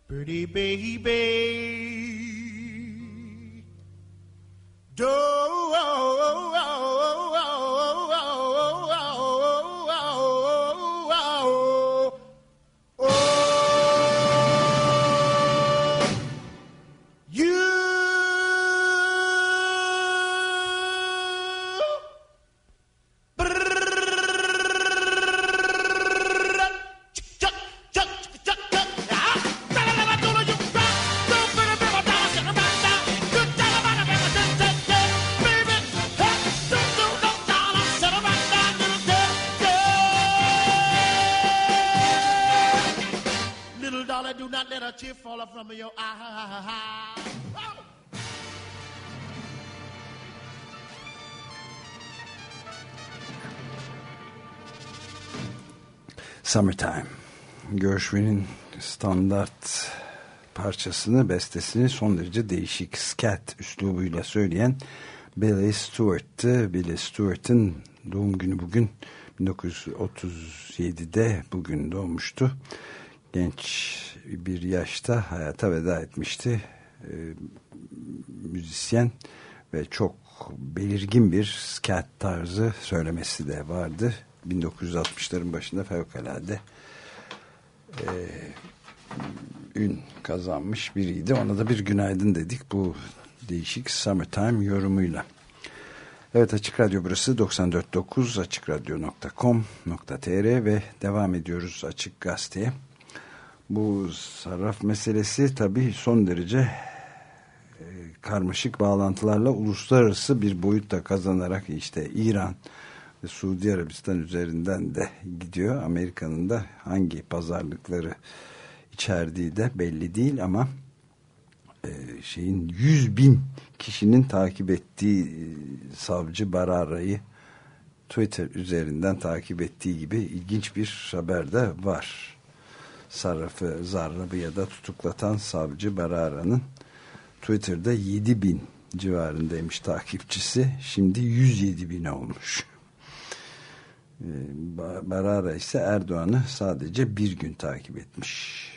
Pretty baby. Summertime. Görüşmenin standart parçasını, bestesini son derece değişik scat üslubuyla söyleyen Billy Stewart'tı. Billy Stewart'ın doğum günü bugün 1937'de bugün doğmuştu. Genç bir yaşta hayata veda etmişti. E, müzisyen ve çok belirgin bir scat tarzı söylemesi de vardı. 1960'ların başında fevkalade e, ün kazanmış biriydi. Ona da bir günaydın dedik bu değişik summertime yorumuyla. Evet Açık Radyo burası 94.9 açıkradyo.com.tr ve devam ediyoruz Açık Gazete'ye. Bu sarraf meselesi tabii son derece e, karmaşık bağlantılarla uluslararası bir boyutta kazanarak işte İran, İran, Suudi Arabistan üzerinden de gidiyor. Amerika'nın da hangi pazarlıkları içerdiği de belli değil ama e, şeyin 100 bin kişinin takip ettiği e, savcı Barara'yı Twitter üzerinden takip ettiği gibi ilginç bir haber de var. Sarrafı Zarrab'ı ya da tutuklatan savcı Barara'nın Twitter'da 7 bin civarındaymış takipçisi. Şimdi 107 bin olmuş. E, Barara ise Erdoğan'ı sadece bir gün takip etmiş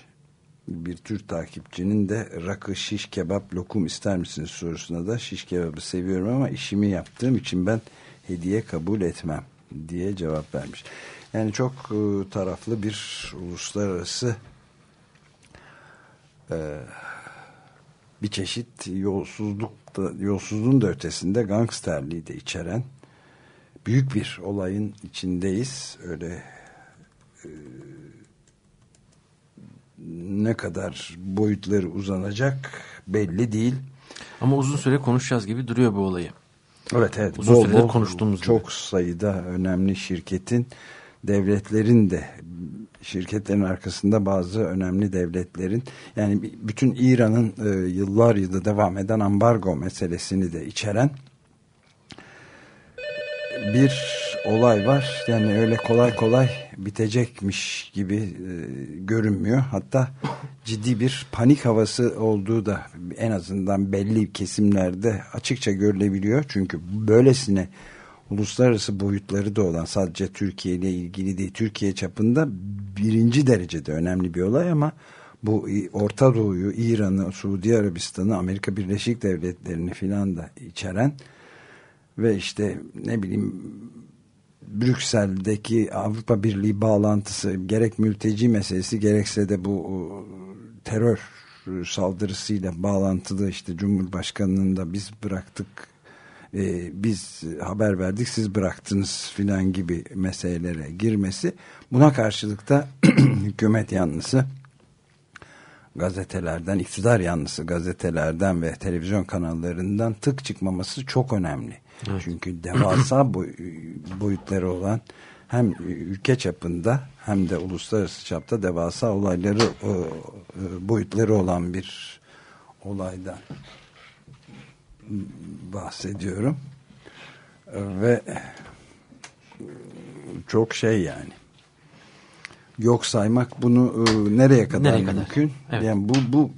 bir Türk takipçinin de rakı, şiş, kebap, lokum ister misiniz sorusuna da şiş kebabı seviyorum ama işimi yaptığım için ben hediye kabul etmem diye cevap vermiş. Yani çok e, taraflı bir uluslararası e, bir çeşit yolsuzluk da, yolsuzluğun da ötesinde gangsterliği de içeren büyük bir olayın içindeyiz. Öyle e, ne kadar boyutları uzanacak belli değil. Ama uzun süre konuşacağız gibi duruyor bu olayı. Evet evet. Uzun bol, süredir bol, konuştuğumuz çok gibi. sayıda önemli şirketin devletlerin de şirketlerin arkasında bazı önemli devletlerin yani bütün İran'ın e, yıllar yılı devam eden ambargo meselesini de içeren bir olay var. Yani öyle kolay kolay bitecekmiş gibi e, görünmüyor. Hatta ciddi bir panik havası olduğu da en azından belli kesimlerde açıkça görülebiliyor. Çünkü böylesine uluslararası boyutları da olan sadece Türkiye ile ilgili değil Türkiye çapında birinci derecede önemli bir olay ama bu Orta Doğu'yu, İran'ı, Suudi Arabistan'ı, Amerika Birleşik Devletleri'ni filan da içeren ve işte ne bileyim Brüksel'deki Avrupa Birliği bağlantısı gerek mülteci meselesi gerekse de bu terör saldırısıyla bağlantılı işte Cumhurbaşkanı'nın da biz bıraktık e, biz haber verdik siz bıraktınız filan gibi meselelere girmesi buna karşılık da hükümet yanlısı gazetelerden iktidar yanlısı gazetelerden ve televizyon kanallarından tık çıkmaması çok önemli. Evet. Çünkü devasa boy, boyutları olan hem ülke çapında hem de uluslararası çapta devasa olayları boyutları olan bir olaydan bahsediyorum. Ve çok şey yani yok saymak bunu e, nereye kadar nereye mümkün? Kadar? Evet. Yani bu bu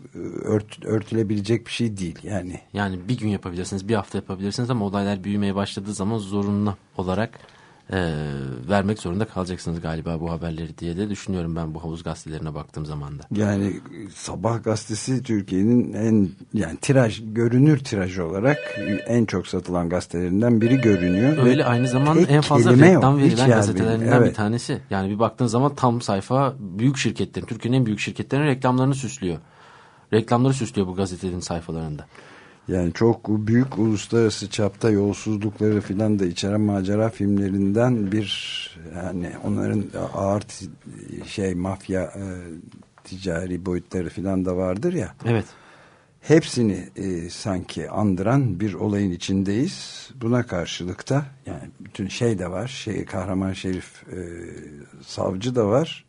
ört, örtülebilecek bir şey değil yani. Yani bir gün yapabilirsiniz, bir hafta yapabilirsiniz ama olaylar büyümeye başladığı zaman zorunlu olarak e, vermek zorunda kalacaksınız galiba bu haberleri diye de düşünüyorum ben bu havuz gazetelerine baktığım zaman da. Yani Sabah gazetesi Türkiye'nin en yani tiraj görünür tiraj olarak en çok satılan gazetelerinden biri görünüyor. Öyle aynı zamanda en fazla reklam yok, verilen gazetelerinden evet. bir tanesi. Yani bir baktığın zaman tam sayfa büyük şirketlerin, Türkiye'nin en büyük şirketlerin reklamlarını süslüyor. Reklamları süslüyor bu gazetenin sayfalarında. Yani çok büyük uluslararası çapta yolsuzlukları filan da içeren macera filmlerinden bir yani onların ağır şey mafya e, ticari boyutları filan da vardır ya. Evet. Hepsini e, sanki andıran bir olayın içindeyiz. Buna karşılık da yani bütün şey de var. Şey Kahraman Şerif e, savcı da var.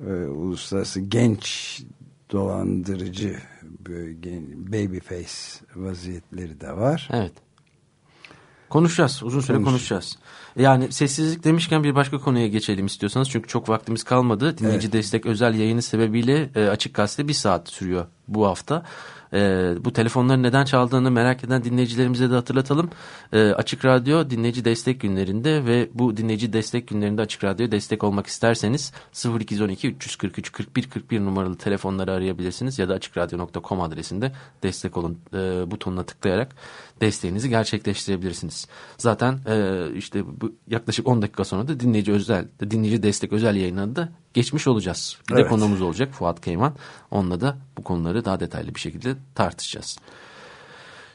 E, uluslararası genç dolandırıcı baby face vaziyetleri de var. Evet. Konuşacağız. Uzun süre Konuş. konuşacağız. Yani sessizlik demişken bir başka konuya geçelim istiyorsanız. Çünkü çok vaktimiz kalmadı. Dinleyici evet. destek özel yayını sebebiyle e, Açık Gazete bir saat sürüyor bu hafta. E, bu telefonların neden çaldığını merak eden dinleyicilerimize de hatırlatalım. E, Açık Radyo dinleyici destek günlerinde ve bu dinleyici destek günlerinde Açık Radyo'ya destek olmak isterseniz 0212 343 41 41 numaralı telefonları arayabilirsiniz ya da açıkradyo.com adresinde destek olun e, butonuna tıklayarak desteğinizi gerçekleştirebilirsiniz. Zaten e, işte bu yaklaşık 10 dakika sonra da dinleyici özel dinleyici destek özel yayınında da geçmiş olacağız. Bir de Evet. konuğumuz olacak Fuat Keyman. Onunla da bu konuları daha detaylı bir şekilde tartışacağız.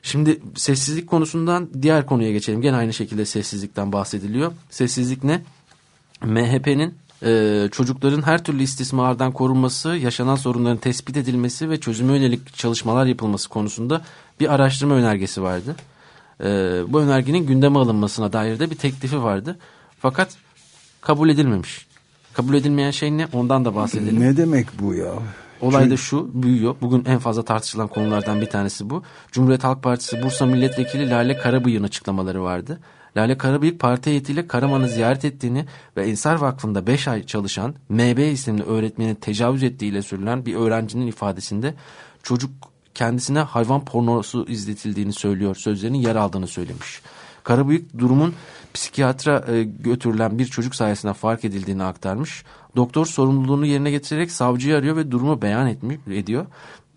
Şimdi sessizlik konusundan diğer konuya geçelim. Gene aynı şekilde sessizlikten bahsediliyor. Sessizlik ne? MHP'nin e, çocukların her türlü istismardan korunması, yaşanan sorunların tespit edilmesi ve çözüme yönelik çalışmalar yapılması konusunda bir araştırma önergesi vardı. E, bu önergenin gündeme alınmasına dair de bir teklifi vardı. Fakat kabul edilmemiş. Kabul edilmeyen şey ne? Ondan da bahsedelim. Ne demek bu ya? Olay da şu büyüyor. Bugün en fazla tartışılan konulardan bir tanesi bu. Cumhuriyet Halk Partisi Bursa Milletvekili Lale Karabıyık'ın açıklamaları vardı. Lale Karabıyık parti heyetiyle Karaman'ı ziyaret ettiğini ve Ensar Vakfı'nda 5 ay çalışan MB isimli öğretmenin tecavüz ettiğiyle sürülen bir öğrencinin ifadesinde çocuk kendisine hayvan pornosu izletildiğini söylüyor. Sözlerinin yer aldığını söylemiş. Karabıyık durumun psikiyatra e, götürülen bir çocuk sayesinde fark edildiğini aktarmış. Doktor sorumluluğunu yerine getirerek savcıyı arıyor ve durumu beyan etmiş, ediyor.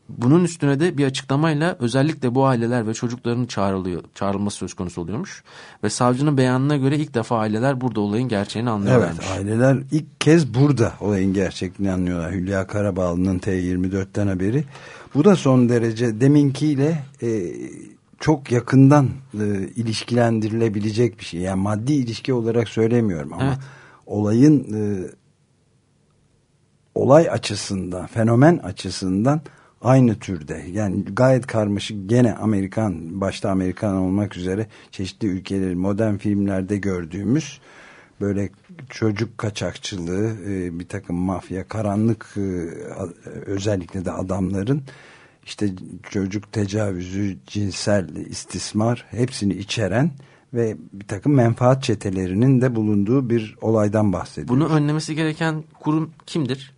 Bunun üstüne de bir açıklamayla özellikle bu aileler ve çocukların çağrılıyor, çağrılması söz konusu oluyormuş. Ve savcının beyanına göre ilk defa aileler burada olayın gerçeğini Evet anlıyorlarmış. aileler ilk kez burada olayın gerçekliğini anlıyorlar. Hülya Karabağlı'nın T24'ten haberi. Bu da son derece deminkiyle e, çok yakından e, ilişkilendirilebilecek bir şey. Yani maddi ilişki olarak söylemiyorum ama Evet. olayın e, olay açısından, fenomen açısından aynı türde. Yani gayet karmaşık gene Amerikan, başta Amerikan olmak üzere çeşitli ülkeleri modern filmlerde gördüğümüz böyle çocuk kaçakçılığı, e, bir takım mafya, karanlık e, özellikle de adamların işte çocuk tecavüzü, cinsel istismar hepsini içeren ve bir takım menfaat çetelerinin de bulunduğu bir olaydan bahsediyoruz. Bunu önlemesi gereken kurum kimdir?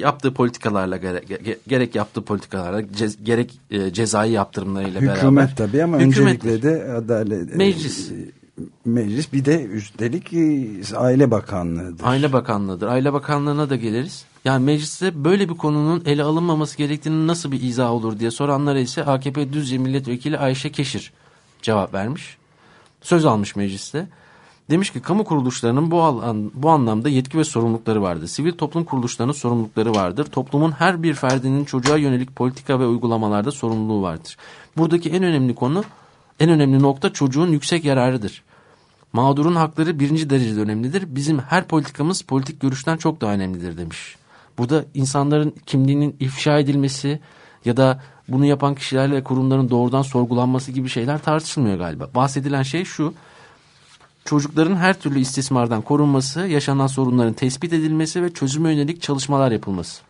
Yaptığı politikalarla gerek, ge- gerek yaptığı politikalarla ce- gerek e, cezai yaptırımlarıyla beraber. Hükümet tabii ama Hükümettir. öncelikle de adalet Meclis. e, meclis bir de üstelik e, aile bakanlığıdır. Aile Bakanlığı'dır. Aile Bakanlığı'na da geliriz. Yani mecliste böyle bir konunun ele alınmaması gerektiğini nasıl bir izah olur diye soranlara ise AKP Düzce Milletvekili Ayşe Keşir cevap vermiş. Söz almış mecliste. Demiş ki kamu kuruluşlarının bu, alan, bu anlamda yetki ve sorumlulukları vardır. Sivil toplum kuruluşlarının sorumlulukları vardır. Toplumun her bir ferdinin çocuğa yönelik politika ve uygulamalarda sorumluluğu vardır. Buradaki en önemli konu, en önemli nokta çocuğun yüksek yararıdır. Mağdurun hakları birinci derecede önemlidir. Bizim her politikamız politik görüşten çok daha önemlidir demiş. Burada insanların kimliğinin ifşa edilmesi ya da bunu yapan kişilerle kurumların doğrudan sorgulanması gibi şeyler tartışılmıyor galiba. Bahsedilen şey şu. Çocukların her türlü istismardan korunması, yaşanan sorunların tespit edilmesi ve çözüme yönelik çalışmalar yapılması.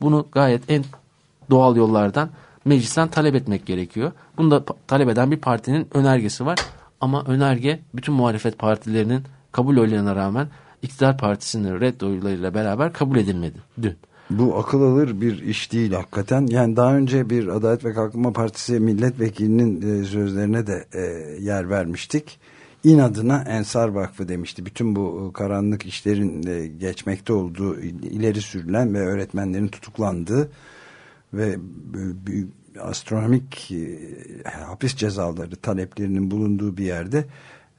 Bunu gayet en doğal yollardan meclisten talep etmek gerekiyor. Bunu da talep eden bir partinin önergesi var. Ama önerge bütün muhalefet partilerinin kabul oylarına rağmen iktidar partisinin red oylarıyla beraber kabul edilmedi dün. Bu akıl alır bir iş değil hakikaten. Yani daha önce bir Adalet ve Kalkınma Partisi milletvekilinin e, sözlerine de e, yer vermiştik. İnadına Ensar Vakfı demişti. Bütün bu e, karanlık işlerin e, geçmekte olduğu ileri sürülen ve öğretmenlerin tutuklandığı ve büyük astronomik e, hapis cezaları taleplerinin bulunduğu bir yerde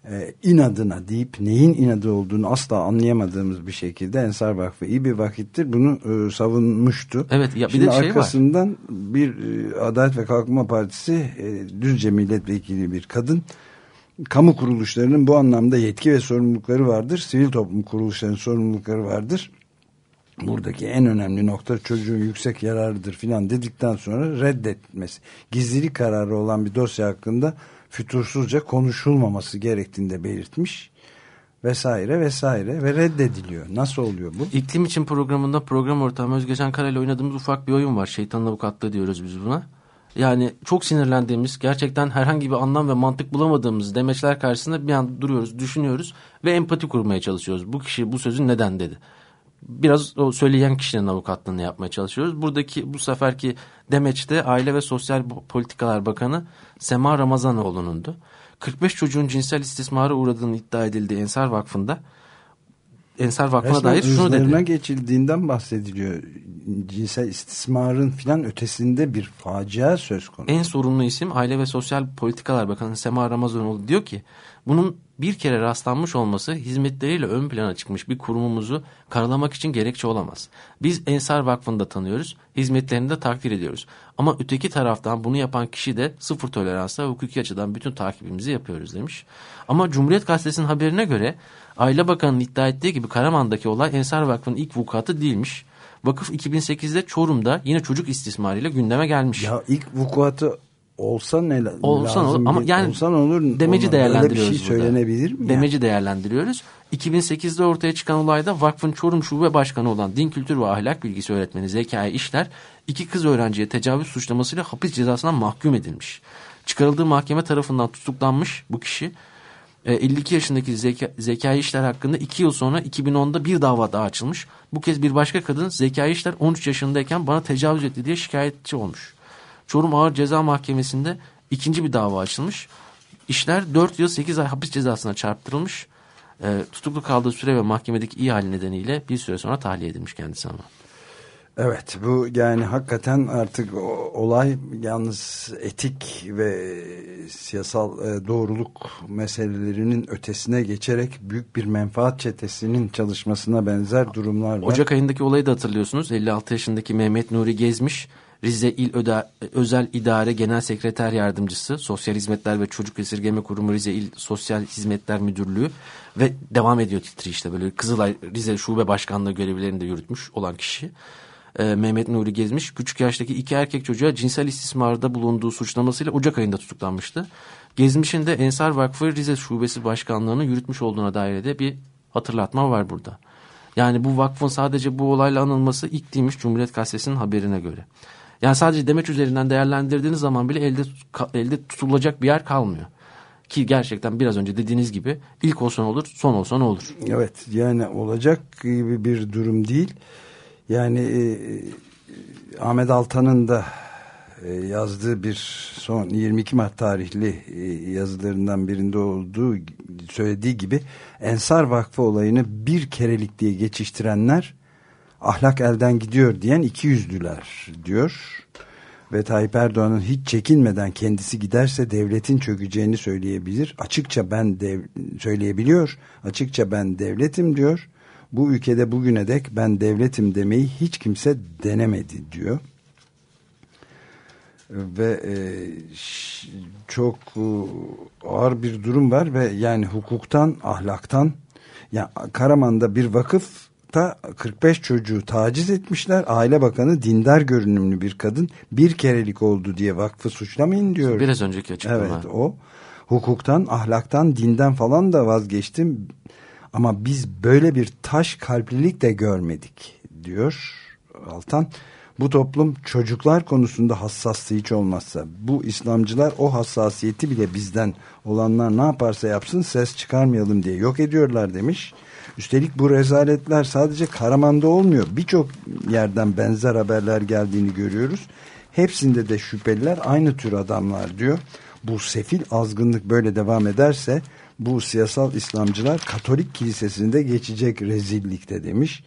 e, inadına deyip neyin inadı olduğunu asla anlayamadığımız bir şekilde Ensar Vakfı iyi bir vakittir bunu e, savunmuştu. Evet, ya bir Şimdi de şey var. arkasından bir e, Adalet ve Kalkınma Partisi e, Düzce milletvekili bir kadın kamu kuruluşlarının bu anlamda yetki ve sorumlulukları vardır. Sivil toplum kuruluşlarının sorumlulukları vardır. Buradaki en önemli nokta çocuğun yüksek yararıdır filan dedikten sonra reddetmesi. Gizlilik kararı olan bir dosya hakkında fütursuzca konuşulmaması gerektiğini de belirtmiş. Vesaire vesaire ve reddediliyor. Nasıl oluyor bu? İklim için programında program ortağım Özgecan Kara oynadığımız ufak bir oyun var. Şeytanın avukatlığı diyoruz biz buna. Yani çok sinirlendiğimiz, gerçekten herhangi bir anlam ve mantık bulamadığımız demeçler karşısında bir an duruyoruz, düşünüyoruz ve empati kurmaya çalışıyoruz. Bu kişi bu sözü neden dedi? Biraz o söyleyen kişinin avukatlığını yapmaya çalışıyoruz. Buradaki bu seferki demeçte Aile ve Sosyal Politikalar Bakanı Sema Ramazanoğlu'nundu. 45 çocuğun cinsel istismara uğradığını iddia edildiği Ensar Vakfı'nda Ensar Vakfı'na Resmen dair şunu dedi. geçildiğinden bahsediliyor. Cinsel istismarın filan ötesinde bir facia söz konusu. En sorumlu isim Aile ve Sosyal Politikalar Bakanı Sema Ramazanoğlu diyor ki bunun bir kere rastlanmış olması hizmetleriyle ön plana çıkmış bir kurumumuzu karalamak için gerekçe olamaz. Biz Ensar Vakfı'nı da tanıyoruz, hizmetlerini de takdir ediyoruz. Ama öteki taraftan bunu yapan kişi de sıfır toleransla hukuki açıdan bütün takibimizi yapıyoruz demiş. Ama Cumhuriyet Gazetesi'nin haberine göre Aile Bakanı'nın iddia ettiği gibi Karaman'daki olay Ensar Vakfı'nın ilk vukuatı değilmiş. Vakıf 2008'de Çorum'da yine çocuk istismarıyla gündeme gelmiş. Ya ilk vukuatı olsa ne Olsan lazım olur ama yani olsan olur. demeci olmaz. değerlendiriyoruz Öyle bir şey söylenebilir mi? Demeci değerlendiriyoruz. 2008'de ortaya çıkan olayda vakfın Çorum Şube Başkanı olan Din Kültür ve Ahlak Bilgisi öğretmeni Zekai İşler iki kız öğrenciye tecavüz suçlamasıyla hapis cezasına mahkum edilmiş. Çıkarıldığı mahkeme tarafından tutuklanmış bu kişi. E, 52 yaşındaki Zeka, Zekai İşler hakkında 2 yıl sonra 2010'da bir dava daha açılmış. Bu kez bir başka kadın Zekai İşler 13 yaşındayken bana tecavüz etti diye şikayetçi olmuş. Çorum Ağır Ceza Mahkemesi'nde ikinci bir dava açılmış. İşler 4 yıl 8 ay hapis cezasına çarptırılmış. E, tutuklu kaldığı süre ve mahkemedeki iyi hali nedeniyle bir süre sonra tahliye edilmiş kendisi ama. Evet bu yani hakikaten artık olay yalnız etik ve siyasal e, doğruluk meselelerinin ötesine geçerek büyük bir menfaat çetesinin çalışmasına benzer durumlar var. Ocak ayındaki olayı da hatırlıyorsunuz. 56 yaşındaki Mehmet Nuri Gezmiş, Rize İl Öda- Özel İdare Genel Sekreter Yardımcısı, Sosyal Hizmetler ve Çocuk Esirgeme Kurumu Rize İl Sosyal Hizmetler Müdürlüğü ve devam ediyor titri işte böyle Kızılay Rize Şube Başkanlığı görevlerini de yürütmüş olan kişi. Ee, Mehmet Nuri Gezmiş küçük yaştaki iki erkek çocuğa cinsel istismarda bulunduğu suçlamasıyla Ocak ayında tutuklanmıştı. Gezmiş'in de Ensar Vakfı Rize Şubesi Başkanlığı'nı yürütmüş olduğuna dair de bir hatırlatma var burada. Yani bu vakfın sadece bu olayla anılması ilk değilmiş Cumhuriyet Gazetesi'nin haberine göre. Yani sadece demeç üzerinden değerlendirdiğiniz zaman bile elde elde tutulacak bir yer kalmıyor. Ki gerçekten biraz önce dediğiniz gibi ilk olsa ne olur, son olsa ne olur. Evet yani olacak gibi bir durum değil. Yani e, Ahmet Altan'ın da e, yazdığı bir son 22 Mart tarihli e, yazılarından birinde olduğu söylediği gibi Ensar Vakfı olayını bir kerelik diye geçiştirenler ahlak elden gidiyor diyen iki yüzlüler diyor. Ve Tayyip Erdoğan'ın hiç çekinmeden kendisi giderse devletin çökeceğini söyleyebilir. Açıkça ben dev, söyleyebiliyor. Açıkça ben devletim diyor. Bu ülkede bugüne dek ben devletim demeyi hiç kimse denemedi diyor. Ve e, çok e, ağır bir durum var ve yani hukuktan, ahlaktan ya Karaman'da bir vakıf da 45 çocuğu taciz etmişler. Aile Bakanı dindar görünümlü bir kadın bir kerelik oldu diye vakfı suçlamayın diyor. Biraz önceki açıklama. Evet o hukuktan, ahlaktan, dinden falan da vazgeçtim. Ama biz böyle bir taş kalplilik de görmedik diyor Altan. Bu toplum çocuklar konusunda hassaslığı hiç olmazsa bu İslamcılar o hassasiyeti bile bizden olanlar ne yaparsa yapsın ses çıkarmayalım diye yok ediyorlar demiş. Üstelik bu rezaletler sadece Karaman'da olmuyor. Birçok yerden benzer haberler geldiğini görüyoruz. Hepsinde de şüpheliler aynı tür adamlar diyor. Bu sefil azgınlık böyle devam ederse bu siyasal İslamcılar Katolik kilisesinde geçecek rezillikte demiş.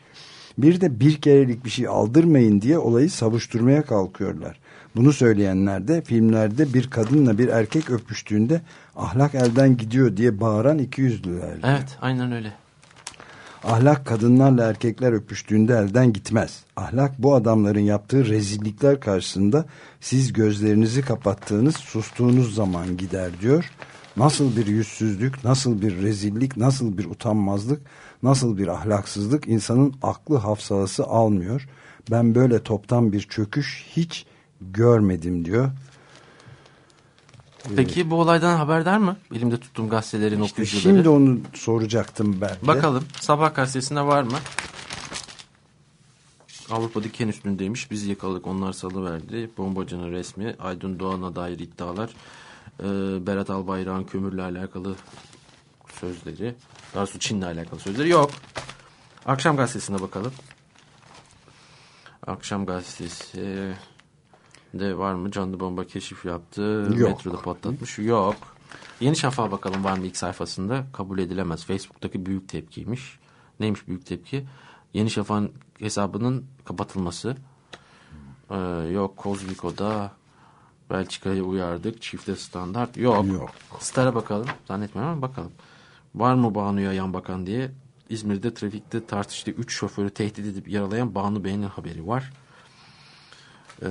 Bir de bir kerelik bir şey aldırmayın diye olayı savuşturmaya kalkıyorlar. Bunu söyleyenler de filmlerde bir kadınla bir erkek öpüştüğünde ahlak elden gidiyor diye bağıran iki yüzlüler. Evet aynen öyle. Ahlak kadınlarla erkekler öpüştüğünde elden gitmez. Ahlak bu adamların yaptığı rezillikler karşısında siz gözlerinizi kapattığınız, sustuğunuz zaman gider diyor. Nasıl bir yüzsüzlük, nasıl bir rezillik, nasıl bir utanmazlık, nasıl bir ahlaksızlık insanın aklı hafsalası almıyor. Ben böyle toptan bir çöküş hiç görmedim diyor. Peki bu olaydan haberdar mı? Elimde tuttuğum gazetelerin İşte okuyucuları. şimdi onu soracaktım ben de. Bakalım Sabah gazetesinde var mı? Avrupa diken üstündeymiş. Biz yakaladık onlar salıverdi. Bombacının resmi. Aydın Doğan'a dair iddialar. Ee, Berat Albayrak'ın kömürle alakalı sözleri. Daha doğrusu Çin'le alakalı sözleri yok. Akşam gazetesine bakalım. Akşam gazetesi de var mı? Canlı bomba keşif yaptı. Yok. Metroda patlatmış. Yok. Yeni Şafak'a bakalım var mı ilk sayfasında? Kabul edilemez. Facebook'taki büyük tepkiymiş. Neymiş büyük tepki? Yeni Şafak'ın hesabının kapatılması. Ee, yok Kozmiko'da Belçika'yı uyardık. Çifte standart. Yok. Yok. Star'a bakalım. Zannetmiyorum ama bakalım. Var mı Banu'ya yan bakan diye İzmir'de trafikte tartıştığı 3 şoförü tehdit edip yaralayan Banu Bey'in haberi var. Ee,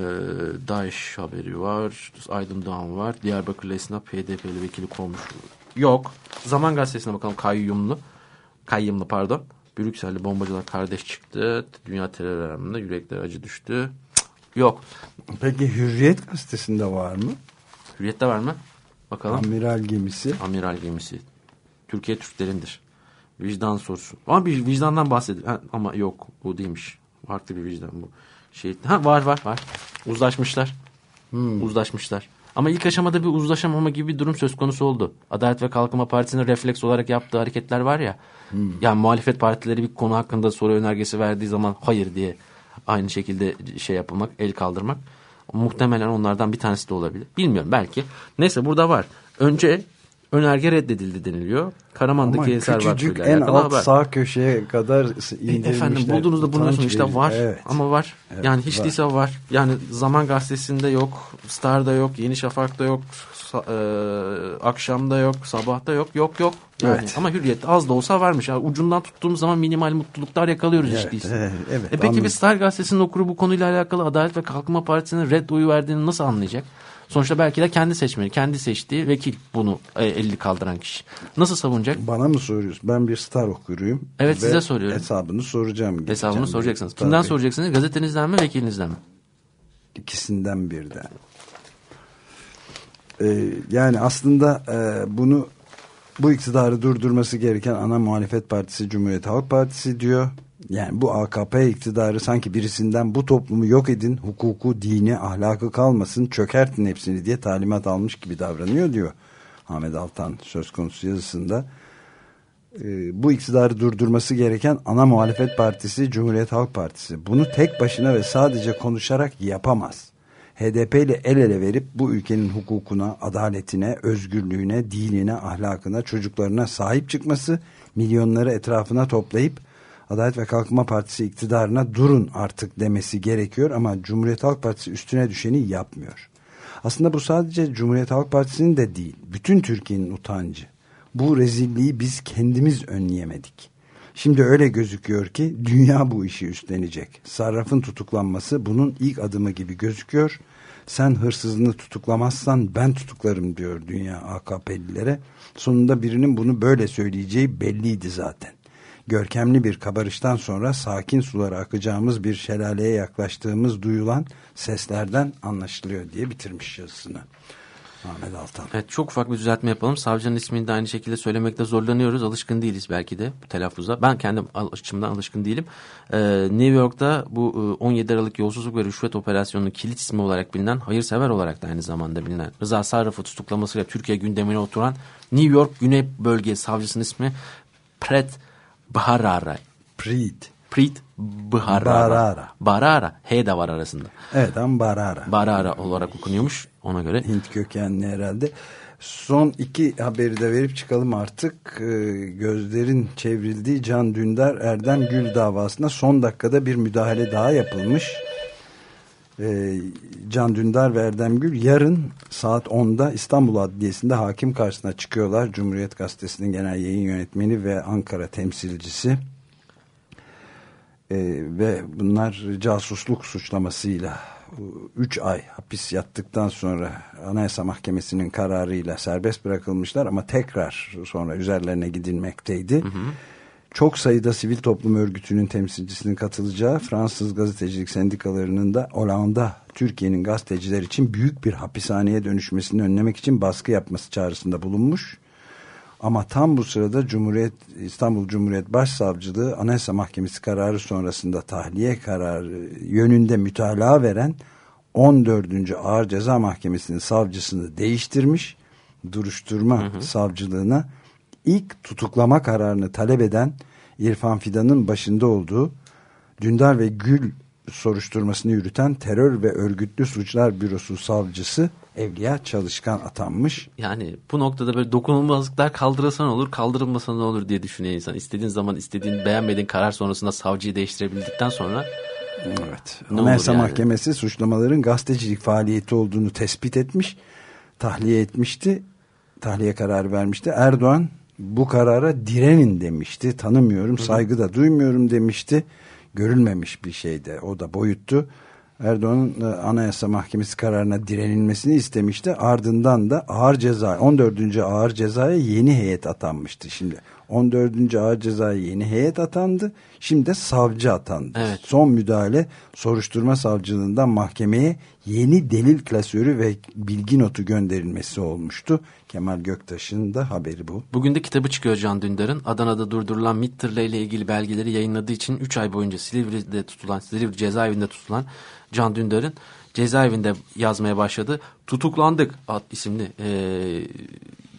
Daesh haberi var. Aydın Doğan var. Diyarbakır Esnaf HDP'li vekili kovmuş. Yok. Zaman Gazetesi'ne bakalım kayyumlu. Kayyumlu pardon. Brüksel'de bombacılar kardeş çıktı. Dünya terör yürekler acı düştü. Cık, Yok. Peki Hürriyet gazetesinde var mı? Hürriyet'te var mı? Bakalım. Amiral gemisi. Amiral gemisi. Türkiye Türklerindir. Vicdan sorusu. Ama bir vicdandan bahsediyor. Ama yok bu değilmiş. Farklı bir vicdan bu. Şey, ha var var var. Uzlaşmışlar. Uzlaşmışlar. Ama ilk aşamada bir uzlaşamama gibi bir durum söz konusu oldu. Adalet ve Kalkınma Partisi'nin refleks olarak yaptığı hareketler var ya. Yani muhalefet partileri bir konu hakkında soru önergesi verdiği zaman hayır diye aynı şekilde şey yapılmak, el kaldırmak. Muhtemelen onlardan bir tanesi de olabilir. Bilmiyorum belki. Neyse burada var. Önce önerge reddedildi deniliyor. Karaman'daki küçücük vakfıyla en alakalı alt haber. sağ köşeye kadar E, indirilmişler. Efendim bulduğunuzda bulunuyorsunuz Utanç işte var Evet. ama var. Evet, yani hiç var. değilse var. Yani Zaman Gazetesi'nde yok, Star'da yok, Yeni Şafak'ta yok, e, akşamda yok, sabahta yok, yok yok. Yani Evet. ama Hürriyet'te az da olsa varmış. Yani ucundan tuttuğumuz zaman minimal mutluluklar yakalıyoruz Evet, değilse. evet, evet, e peki anladım. bir Star Gazetesi'nin okuru bu konuyla alakalı Adalet ve Kalkınma Partisi'nin red oyu verdiğini nasıl anlayacak? Sonuçta belki de kendi seçmeni, kendi seçtiği vekil bunu e, elini kaldıran kişi. Nasıl savunacak? Bana mı soruyorsun? Ben bir star okuruyum. Evet, Ve size soruyorum. Hesabını soracağım. Hesabını soracaksınız. Tabii. Kimden soracaksınız? Gazetenizden mi, vekilinizden mi? İkisinden birden. Ee, yani aslında e, bunu bu iktidarı durdurması gereken ana muhalefet partisi Cumhuriyet Halk Partisi diyor. Yani bu AKP iktidarı sanki birisinden bu toplumu yok edin, hukuku, dini, ahlakı kalmasın, çökertin hepsini diye talimat almış gibi davranıyor diyor Ahmet Altan söz konusu yazısında. Ee, bu iktidarı durdurması gereken ana muhalefet partisi Cumhuriyet Halk Partisi. Bunu tek başına ve sadece konuşarak yapamaz. HDP ile el ele verip bu ülkenin hukukuna, adaletine, özgürlüğüne, dinine, ahlakına, çocuklarına sahip çıkması, milyonları etrafına toplayıp Adalet ve Kalkınma Partisi iktidarına durun artık demesi gerekiyor ama Cumhuriyet Halk Partisi üstüne düşeni yapmıyor. Aslında bu sadece Cumhuriyet Halk Partisi'nin de değil, bütün Türkiye'nin utancı. Bu rezilliği biz kendimiz önleyemedik. Şimdi öyle gözüküyor ki dünya bu işi üstlenecek. Sarrafın tutuklanması bunun ilk adımı gibi gözüküyor. Sen hırsızını tutuklamazsan ben tutuklarım diyor dünya AKP'lilere. Sonunda birinin bunu böyle söyleyeceği belliydi zaten. Görkemli bir kabarıştan sonra sakin sulara akacağımız bir şelaleye yaklaştığımız duyulan seslerden anlaşılıyor diye bitirmiş yazısını. Ahmet Altan. Evet çok ufak bir düzeltme yapalım. Savcının ismini de aynı şekilde söylemekte zorlanıyoruz. Alışkın değiliz belki de bu telaffuza. Ben kendim açımdan alışkın değilim. Ee, New York'ta bu e, 17 Aralık yolsuzluk ve rüşvet operasyonunun kilit ismi olarak bilinen, hayırsever olarak da aynı zamanda bilinen Rıza Sarraf'ı tutuklamasıyla Türkiye gündemine oturan New York Güney Bölge Savcısının ismi Pret Baharara. Preet. Preet Baharara. Barara. Barara. H de var arasında. Evet ama Barara. Barara olarak okunuyormuş ona göre. Hint kökenli herhalde. Son iki haberi de verip çıkalım artık. Ee, gözlerin çevrildiği Can Dündar Erdem Gül davasında son dakikada bir müdahale daha yapılmış. Ee, Can Dündar ve Erdem Gül yarın saat 10'da İstanbul Adliyesi'nde hakim karşısına çıkıyorlar. Cumhuriyet Gazetesi'nin genel yayın yönetmeni ve Ankara temsilcisi. Ee, ve bunlar casusluk suçlamasıyla 3 ay hapis yattıktan sonra Anayasa Mahkemesi'nin kararıyla serbest bırakılmışlar ama tekrar sonra üzerlerine gidilmekteydi. Çok sayıda sivil toplum örgütünün temsilcisinin katılacağı Fransız gazetecilik sendikalarının da Hollanda Türkiye'nin gazeteciler için büyük bir hapishaneye dönüşmesini önlemek için baskı yapması çağrısında bulunmuş. Ama tam bu sırada Cumhuriyet İstanbul Cumhuriyet Başsavcılığı Anayasa Mahkemesi kararı sonrasında tahliye kararı yönünde mütalaa veren 14. Ağır Ceza Mahkemesi'nin savcısını değiştirmiş. Duruşturma savcılığına ilk tutuklama kararını talep eden İrfan Fidan'ın başında olduğu Dündar ve Gül soruşturmasını yürüten Terör ve Örgütlü Suçlar Bürosu savcısı Evliya Çalışkan atanmış. Yani bu noktada böyle dokunulmazlıklar kaldırılsa ne olur, kaldırılmasa ne olur diye düşünüyor insan. İstediğin zaman istediğin beğenmediğin karar sonrasında savcıyı değiştirebildikten sonra Evet. Ne Anayasa yani? Mahkemesi suçlamaların gazetecilik faaliyeti olduğunu tespit etmiş, tahliye etmişti. Tahliye kararı vermişti. Erdoğan bu karara direnin demişti. Tanımıyorum, saygı da duymuyorum demişti. Görülmemiş bir şeydi. O da boyuttu. Erdoğan'ın e, Anayasa Mahkemesi kararına direnilmesini istemişti. Ardından da ağır ceza 14. ağır cezaya yeni heyet atanmıştı. Şimdi 14. ağır cezaya yeni heyet atandı. Şimdi de savcı atandı. Evet. Son müdahale soruşturma savcılığından mahkemeye yeni delil klasörü ve bilgi notu gönderilmesi olmuştu. Kemal Göktaş'ın da haberi bu. Bugün de kitabı çıkıyor Can Dündar'ın. Adana'da durdurulan MİT tırla ile ilgili belgeleri yayınladığı için 3 ay boyunca Silivri'de tutulan, Silivri cezaevinde tutulan Can Dündar'ın cezaevinde yazmaya başladı. Tutuklandık isimli eee,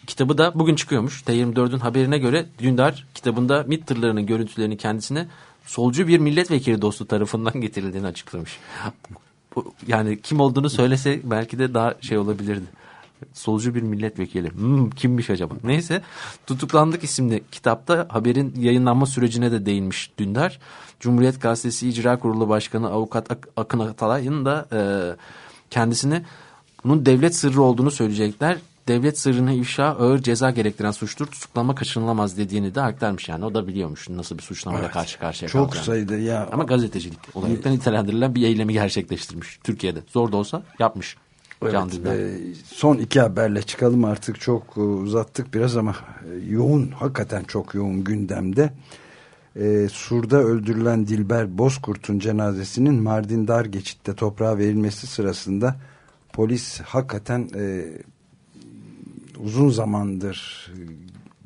kitabı da bugün çıkıyormuş. T24'ün haberine göre Dündar kitabında MİT tırlarının görüntülerini kendisine solcu bir milletvekili dostu tarafından getirildiğini açıklamış. Yani kim olduğunu söylese belki de daha şey olabilirdi. Solcu bir milletvekili. Hmm, kimmiş acaba? Neyse Tutuklandık isimli kitapta haberin yayınlanma sürecine de değinmiş Dündar. Cumhuriyet Gazetesi İcra Kurulu Başkanı Avukat Ak- Akın Atalay'ın da e, kendisine bunun devlet sırrı olduğunu söyleyecekler. Devlet sırrını ifşa ağır ceza gerektiren suçtur. Tutuklanma kaçınılamaz dediğini de aktarmış yani. O da biliyormuş nasıl bir suçlamayla karşı karşıya Çok kalacağını. sayıda ya Ama gazetecilik olaraktan nitelendirilen bir eylemi gerçekleştirmiş Türkiye'de. Zor da olsa yapmış. Evet, e, son iki haberle çıkalım artık çok e, uzattık biraz ama e, yoğun hakikaten çok yoğun gündemde. E, Sur'da öldürülen Dilber Bozkurt'un cenazesinin Mardin dar geçitte toprağa verilmesi sırasında polis hakikaten e, uzun zamandır e,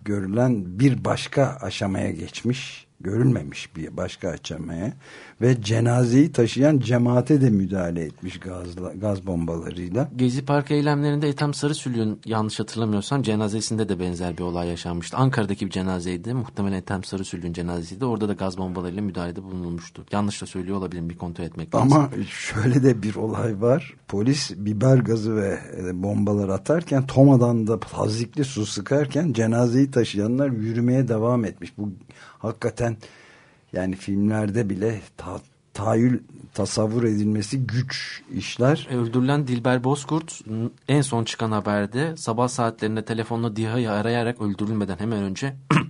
görülen bir başka aşamaya geçmiş görülmemiş bir başka aşamaya ve cenazeyi taşıyan cemaate de müdahale etmiş gazla, gaz bombalarıyla. Gezi Park eylemlerinde Ethem Sarısülü'nün yanlış hatırlamıyorsam cenazesinde de benzer bir olay yaşanmıştı. Ankara'daki bir cenazeydi. Muhtemelen Ethem Sarısülü'nün cenazesiydi. Orada da gaz bombalarıyla müdahalede bulunulmuştu. Yanlış da söylüyor olabilirim. Bir kontrol etmek lazım. Ama şöyle de bir olay var. Polis biber gazı ve e, bombalar atarken Toma'dan da tazikli su sıkarken cenazeyi taşıyanlar yürümeye devam etmiş. Bu hakikaten yani filmlerde bile ta, tahayyül tasavvur edilmesi güç işler. Öldürülen Dilber Bozkurt en son çıkan haberde sabah saatlerinde telefonla DİHA'yı arayarak öldürülmeden hemen önce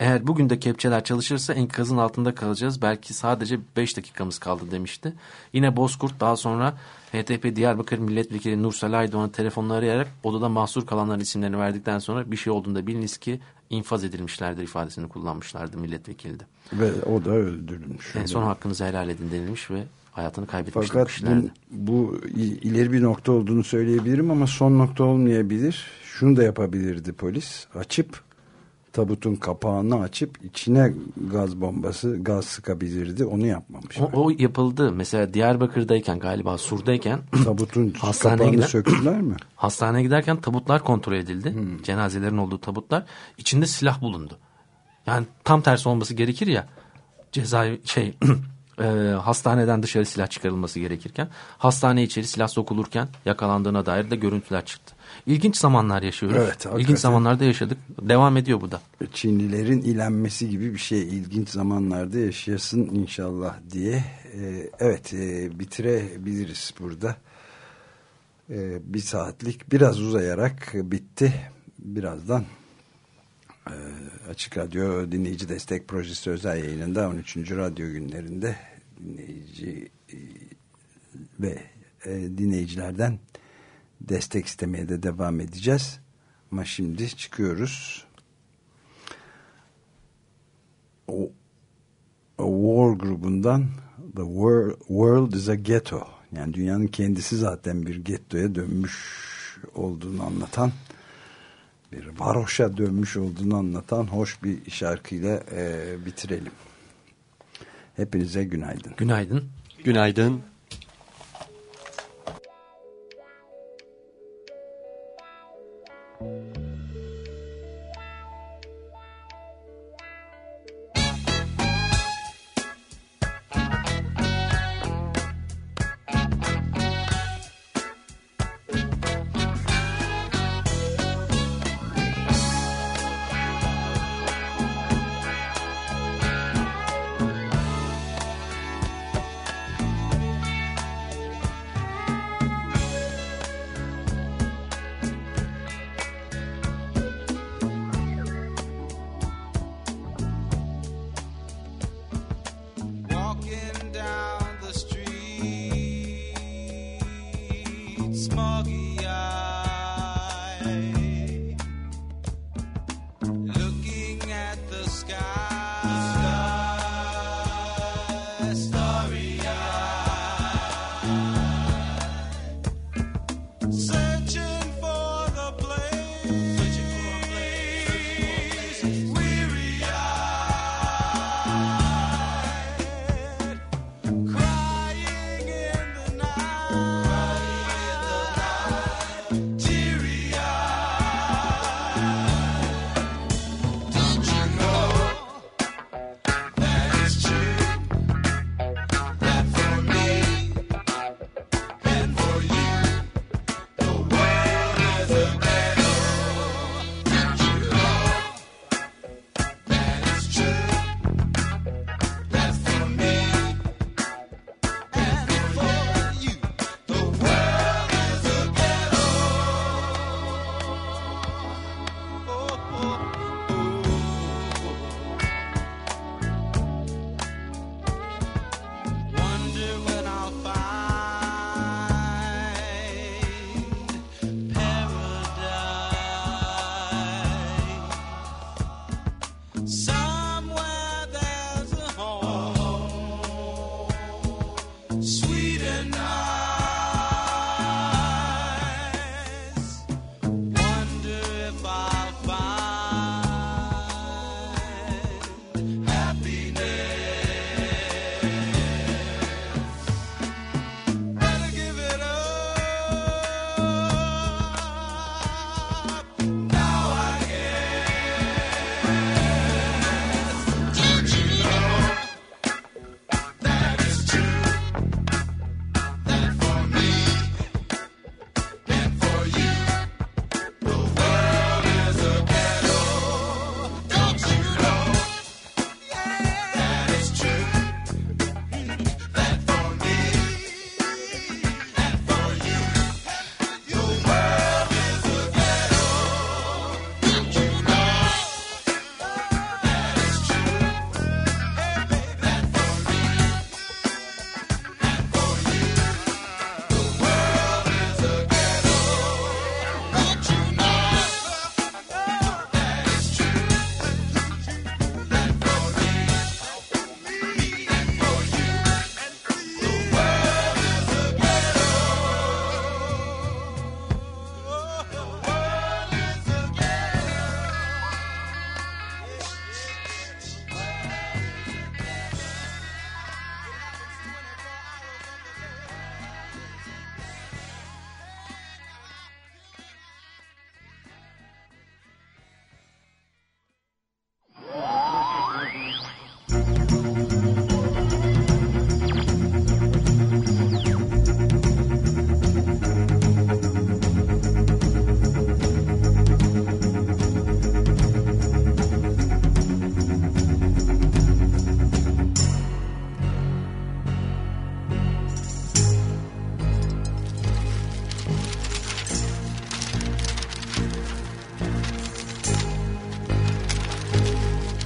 eğer bugün de kepçeler çalışırsa enkazın altında kalacağız. Belki sadece 5 dakikamız kaldı demişti. Yine Bozkurt daha sonra HDP Diyarbakır Milletvekili Nursel Aydoğan'ı telefonla arayarak odada mahsur kalanların isimlerini verdikten sonra bir şey olduğunda biliniz ki infaz edilmişlerdir ifadesini kullanmışlardı milletvekili de. Ve o da öldürülmüş. En son hakkınızı helal edin denilmiş ve hayatını kaybetmişler Fakat bu, bu ileri bir nokta olduğunu söyleyebilirim ama son nokta olmayabilir. Şunu da yapabilirdi polis. Açıp tabutun kapağını açıp içine gaz bombası, gaz sıkabilirdi. Onu yapmamış. O, o yapıldı. Mesela Diyarbakır'dayken galiba Sur'dayken Tabutun Hastaneye giden- söktüler mi? hastaneye giderken tabutlar kontrol edildi. Hmm. Cenazelerin olduğu tabutlar. İçinde silah bulundu. Yani tam tersi olması gerekir ya. Cezai şey e, hastaneden dışarı silah çıkarılması gerekirken hastane içeri silah sokulurken yakalandığına dair de görüntüler çıktı. İlginç zamanlar yaşıyoruz. Evet, hakikaten. İlginç zamanlarda yaşadık. Devam ediyor bu da. Çinlilerin ilenmesi gibi bir şey ilginç zamanlarda yaşayasın inşallah diye. Ee, evet e, bitirebiliriz burada. Ee, bir saatlik biraz uzayarak bitti. Birazdan e, Açık Radyo Dinleyici Destek Projesi özel yayınında 13. Radyo günlerinde dinleyici e, ve e, dinleyicilerden destek istemeye de devam edeceğiz. Ama şimdi çıkıyoruz. O, A War grubundan The World, World is a Ghetto yani dünyanın kendisi zaten bir gettoya dönmüş olduğunu anlatan bir varoşa dönmüş olduğunu anlatan hoş bir şarkıyla e, bitirelim. Hepinize günaydın. Günaydın. Günaydın.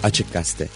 Açık Gazete